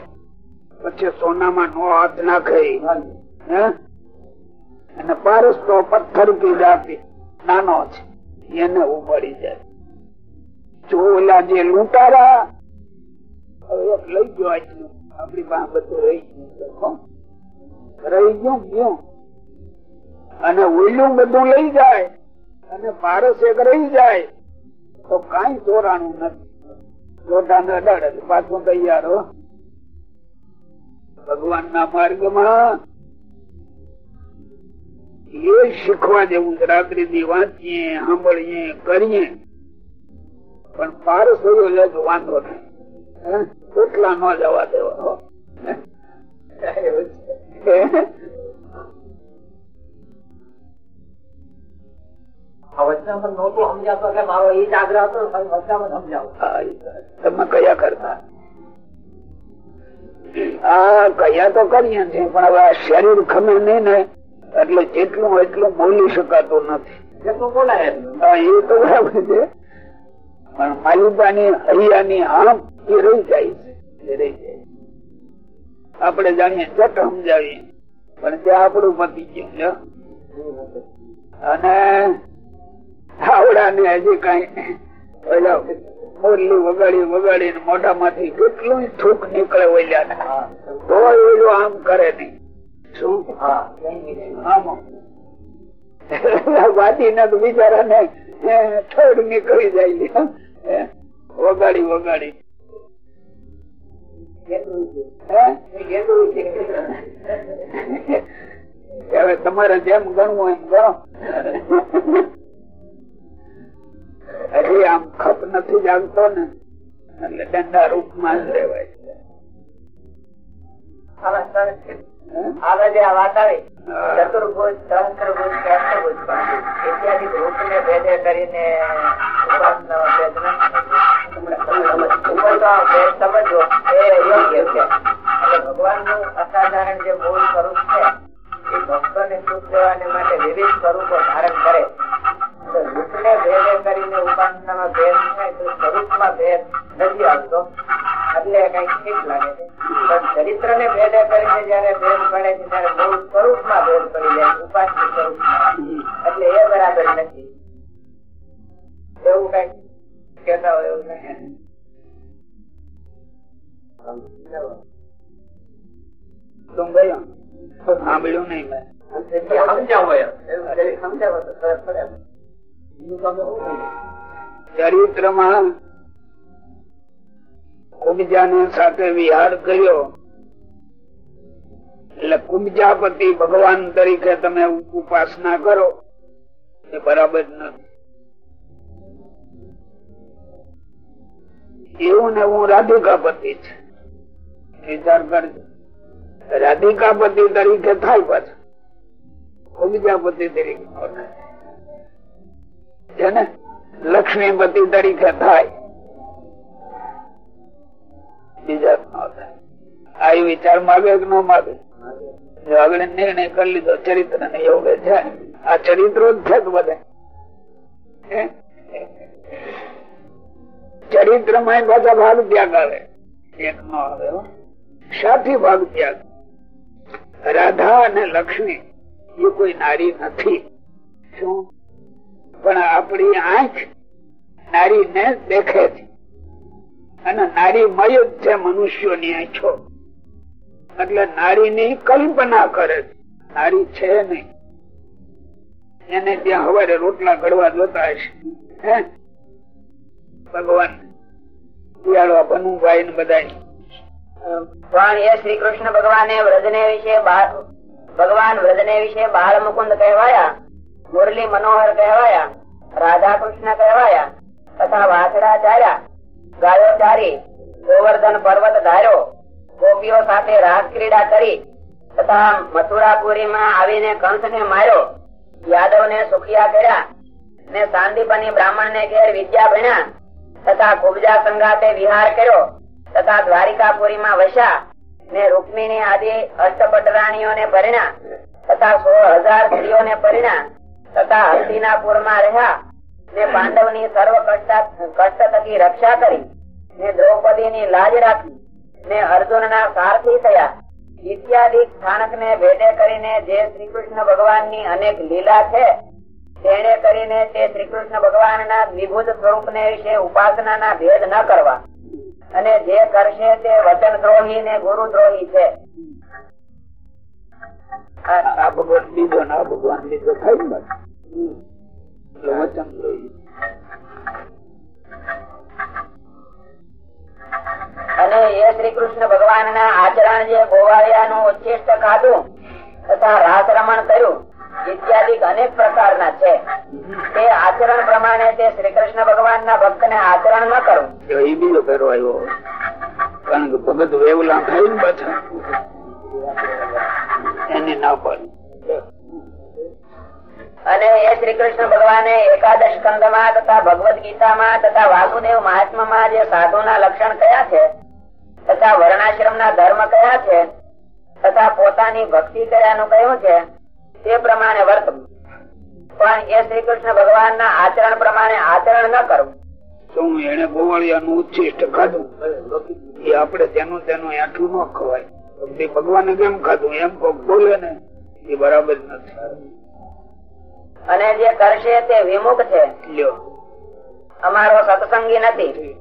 પછી સોનામાં નો હાથ નાખે. અને પારસ તો પથ્થરથી જાતી નાનો છે, એને ઉપાડી જાય જો ઓલા જે લૂંટારા લઈ ગયો આટલું. આપડી પાસે બધું રહી ગયું રહી ગયું ગયું. અને ઓઈલું બધું લઈ જાય, અને પારસ એક રહી જાય. તો કઈ ચોરાણું નથી. લોટા ને અડાડે પાછો તૈયાર ભગવાન ના માર્ગ એ શીખવા જેવું રાત્રિ થી વાંચીએ, સાંભળીએ, કરીએ. પણ પારસ લે તો વાંધો નહીં. હે? એટલા ન જવા દેવા તમે કયા કરતા? આ કયા તો કરીએ છીએ પણ હવે આ શરીર ખમે નહીં ને એટલે જેટલું એટલું બોલી શકાતું નથી. જેટલું બોલાય એ તો બરાબર છે. પણ માલિકાની હૈયાની આમ એ રહી જાય છે રહી જાય આપણે જાણીએ ચટ સમજાવીએ. પણ ત્યાં આપણું પતિ છે. અને આવડા ને હજી કઈ ઓલા મોરલી વગાડી વગાડી ને મોઢા માંથી કેટલું થૂક નીકળે ઓલ્યા તો ઓલું આમ કરે નહીં. શું? આમ. વાદી ને બિચારા ને થોડ નીકળી જાય? વગાડી વગાડી? હવે તમારે જેમ ગણવું એમ ગણો. હજી આમ ખપ નથી જાગતો ને એટલે દંડા રૂપમાં જ રહેવાય ચતુર્ભુજ સહસ્ત્રભુજ કરીને કુબજાને સાથે વિહાર કર્યો. એટલે કુબજાપતિ ભગવાન તરીકે તમે ઉપાસના કરો. એ બરાબર નથી. એવું ને હું રાધિકાપતિ છે. વિચાર કરજો. રાધિકાપતિ તરીકે થાય પાછું. કુબજાપતિ તરીકે. છે ને લક્ષ્મીપતિ તરીકે થાય. વિચાર માગે કે ન માગે? આગળ નિર્ણય કરી લીધો, ચરિત્ર ને યોગે છે આ ચરિત્રો જ છે બધા. ચરિત્રમાં બધા ભાગ ત્યાગ આવે. એક નો આવે સાથી ભાગ ત્યાગ. રાધા અને લક્ષ્મી, એ કોઈ નારી નથી. શું? પણ આપણી આંખ નારી ને દેખે છે. અને નારીમય જ છે મનુષ્યોની આંખો. એટલે નારી ની કલ્પના કરે નારી છે નહીં. એને ત્યાં હવારે રોટલા ઘડવા જોતા હશે. ભગવાન શિયાળવા ભનુભાઈ ને બધા પણ એ શ્રી કૃષ્ણ ભગવાને વ્રજને વિશે ભગવાન વ્રજને વિશે બાળ મુકુંદ કહેવાયા, મુરલી મનોહર કહેવાયા રાધા કૃષ્ણ કહેવાયા, તથા વાસડા ચાર્યા ગાયો ચારી, ગોવર્ધન પર્વત ધાર્યો. ગોપીઓ સાથે રાસ ક્રીડા કરી, તથા મથુરાપુરીમાં આવીને કંસને માર્યો. યાદવને સુખિયા કર્યા ને સાંદીપની બ્રાહ્મણ ને ઘેર વિદ્યા ભણ્યા, તથા કુબજા સંગાતે વિહાર કર્યો, તથા દ્વારિકાપુરીમાં વસ્યા ને રૂકમિણી આદિ અષ્ટપટરાણીઓને પરિણા તથા સોળ હજાર સ્ત્રીઓને પરિણા તથા હસ્તિનાપુરમાં રહ્યા. ને પાંડવની સર્વ કષ્ટ થકી રક્ષા કરી ને દ્રૌપદીની લાજ રાખી ને અર્જુનના સારથી થયા. ઇત્યાદિ સ્થાનક ને ભેદે કરીને જે શ્રી કૃષ્ણ ભગવાનની અનેક લીલા છે તેને કરીને તે શ્રી કૃષ્ણ ભગવાનના સ્વરૂપ ને વિશે ઉપાસનાના ભેદ ન કરવા. અને જે કરશે તે વચન દ્રોહી ને ગુરુ દ્રોહી છે. આ- ભગવાન લીધો ના ભગવાન લીધો થાય અને એ શ્રી કૃષ્ણ ભગવાન ના આચરણ જે ગોવાળિયાનું ઉચ્છિષ્ટ ખાધું તથા રાસ રમણ કર્યું ઇત્યાદિ અનેક પ્રકારના છે. તે આચરણ પ્રમાણે તે શ્રી કૃષ્ણ ભગવાન ના ભક્ત ને આચરણ ન કરવું એ બીજો ફેરો આવ્યો. કારણ કે ભગત વેવલા થયું પાછા. એની ના પાડી. અને એ શ્રી કૃષ્ણ ભગવાને એકાદશ સ્કંદમાં તથા ભગવદ ગીતામાં તથા વાસુદેવ મહાત્મામાં જે સાધુના લક્ષણ કયા છે? તથા વર્ણાશ્રમના ધર્મ કયા છે? તથા પોતાની ભક્તિ કયાનું કયું છે? તે પ્રમાણે વર્તવું પણ એ શ્રી કૃષ્ણ ભગવાનના આચરણ પ્રમાણે આચરણ ન કરવું. શું એને ગોવાળિયાનું ઉચ્ચિષ્ટ ખાધું. એ આપણે તેનું તેનું આટલું ન ખવાય. ભગવાને કેમ ખાધું? એમ બોલે ને, એ બરાબર નથી. અને જે કરશે તે વિમુખ છે. અમારો સત્સંગી નથી.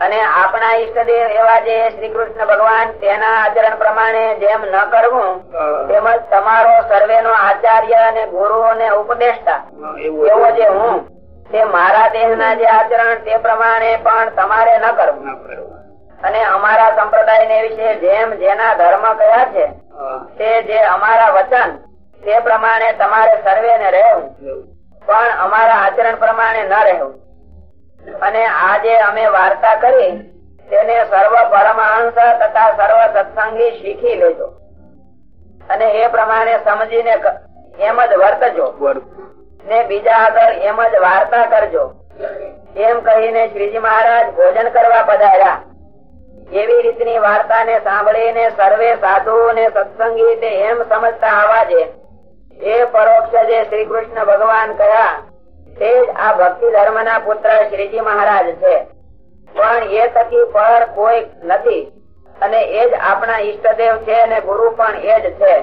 અને આપણા ઈષ્ટદેવ એવા જે શ્રી કૃષ્ણ ભગવાન તેના આચરણ પ્રમાણે જેમ ન કરવું તેમજ તમારો સર્વેનો આચાર્ય અને ગુરુ અને ઉપદેષ્ટા એવો જે હું તે મારા દેહના જે આચરણ તે પ્રમાણે પણ તમારે ન કરવું. અને અમારા સંપ્રદાય ને વિશે જેમ જેના ધર્મ કયા છે તે જે અમારા વચન તે પ્રમાણે તમારે સર્વે ને રહેવું. પણ અમારા આચરણ પ્રમાણે ન રહેવું. અને આજે અમે વાર્તા કરી, તેને સર્વ પરમહંસ તથા સર્વ સત્સંગી શીખી લેજો. અને એ પ્રમાણે સમજીને એમ જ વર્તજો. ને બીજા આગળ એમ જ વાર્તા કરજો. એમ કહીને શ્રીજી મહારાજ ભોજન કરવા પધાર્યા. એવી રીતની વાર્તાને સાંભળીને સર્વે સાધુ ને સત્સંગી એમ સમજતા અવાજે એ પરોક્ષ જે શ્રી કૃષ્ણ ભગવાન કયા તે જ આ ભક્તિ ધર્મ ના પુત્ર શ્રીજી મહારાજ છે. પણ એ થકી પર કોઈ નથી અને એ જ આપણા ઈષ્ટદેવ છે અને ગુરુ પણ એ જ છે.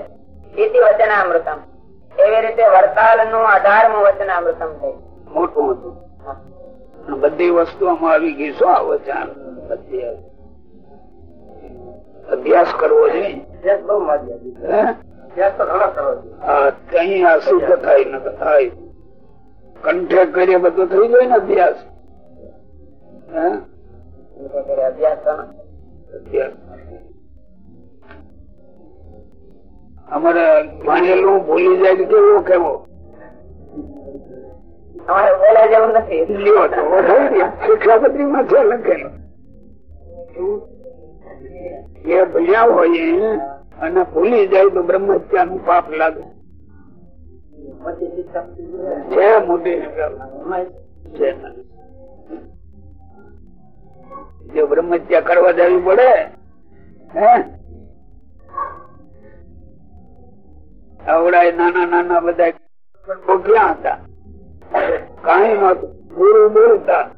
ઇતિ વચનામૃતમ. એવી રીતે વરતાલનું અઢારમું વચનામૃતમ છે મોટું મોટું. બધી વસ્તુ આવી ગઈ શું આ વચન. બધી. અભ્યાસ કરવો જોઈએ કઈ આ સિદ્ધ થાય ન થાય કંઠે કરીએ બધું થઈ જાય ને અભ્યાસ. અમારે ભણેલું ભૂલી જાય કેવો કેવો? અમારે બોલા જેવું નથી. શિક્ષાપત્રી માં છે લખેલું. એ ભણ્યા હોય અને ભૂલી જાય તો બ્રહ્મત્યા નું પાપ લાગે. જો બ્રહ્મત્યા કરવા જવી પડે, હે? આવડા નાના નાના બધા ક્યાં હતા. કઈ નતું ગુરુ બોલતા,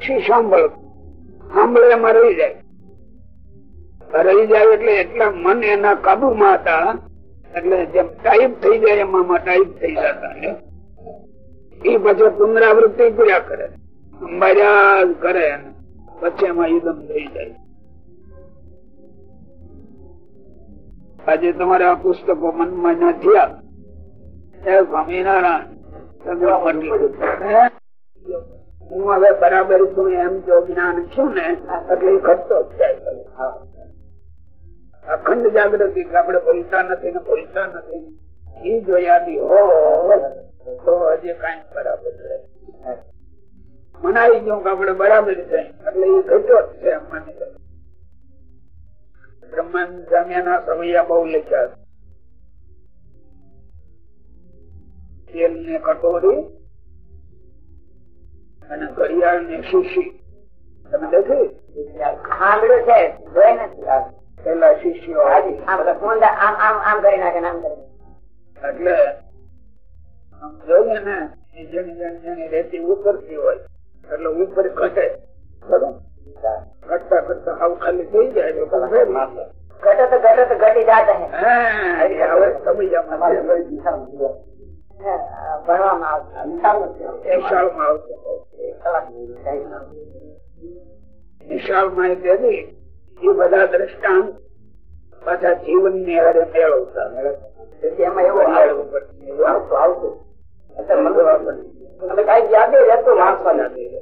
શી સાંભળ? સાંભળે એમાં રહી જાય. રહી જાય એટલે એટલા મન એના કાબુમાં હતા, એટલે જેમ ટાઈપ થઈ જાય એમાં ટાઈપ થઈ જતા એ પછી પુનરાવૃત્તિ કર્યા કરે. અંબાર્યા કરે પછી એમાં યુદમ થઈ જાય. આજે તમારે આ પુસ્તકો મનમાં ના થયા. સ્વામિનારાયણ હું? હવે બરાબર છું એમ જો જ્ઞાન છું ને, એટલે ખર્ચો જાય અખંડ જાગૃતિ આપણે બોલતા નથી ને બોલતા નથી. એ જોયાતી હો, તો હજી કઈ બરાબર રહે મનાઈ ગયું કે આપડે બરાબર છે. એટલે એ ઘટો જ છે બહુ લખ્યા તેલ ને કટોરી અને ઘડિયાળ ને શીશી. તમે દેખી? સાંભળ્યું છે, જોઈ નથી પેલા શિષ્યો. એટલે જોઈએ ને જેની જેની જેની રેતી ઉતરતી હોય એટલે ઉપર ઘટે. ઘટતા ઘટતા હાવ ખાલી થઈ જાય તો. ઘટે તો ઘટે તો ઘટી જાત હવે ભણવામાં આવશે. નિશાળમાં તેથી એ બધા દ્રષ્ટાંત પાછા જીવન ને હારે મેળવતા. એમાં એવો. આવતું. આવતું એટલે કઈ યાદ રહેતો વાંચવા નથી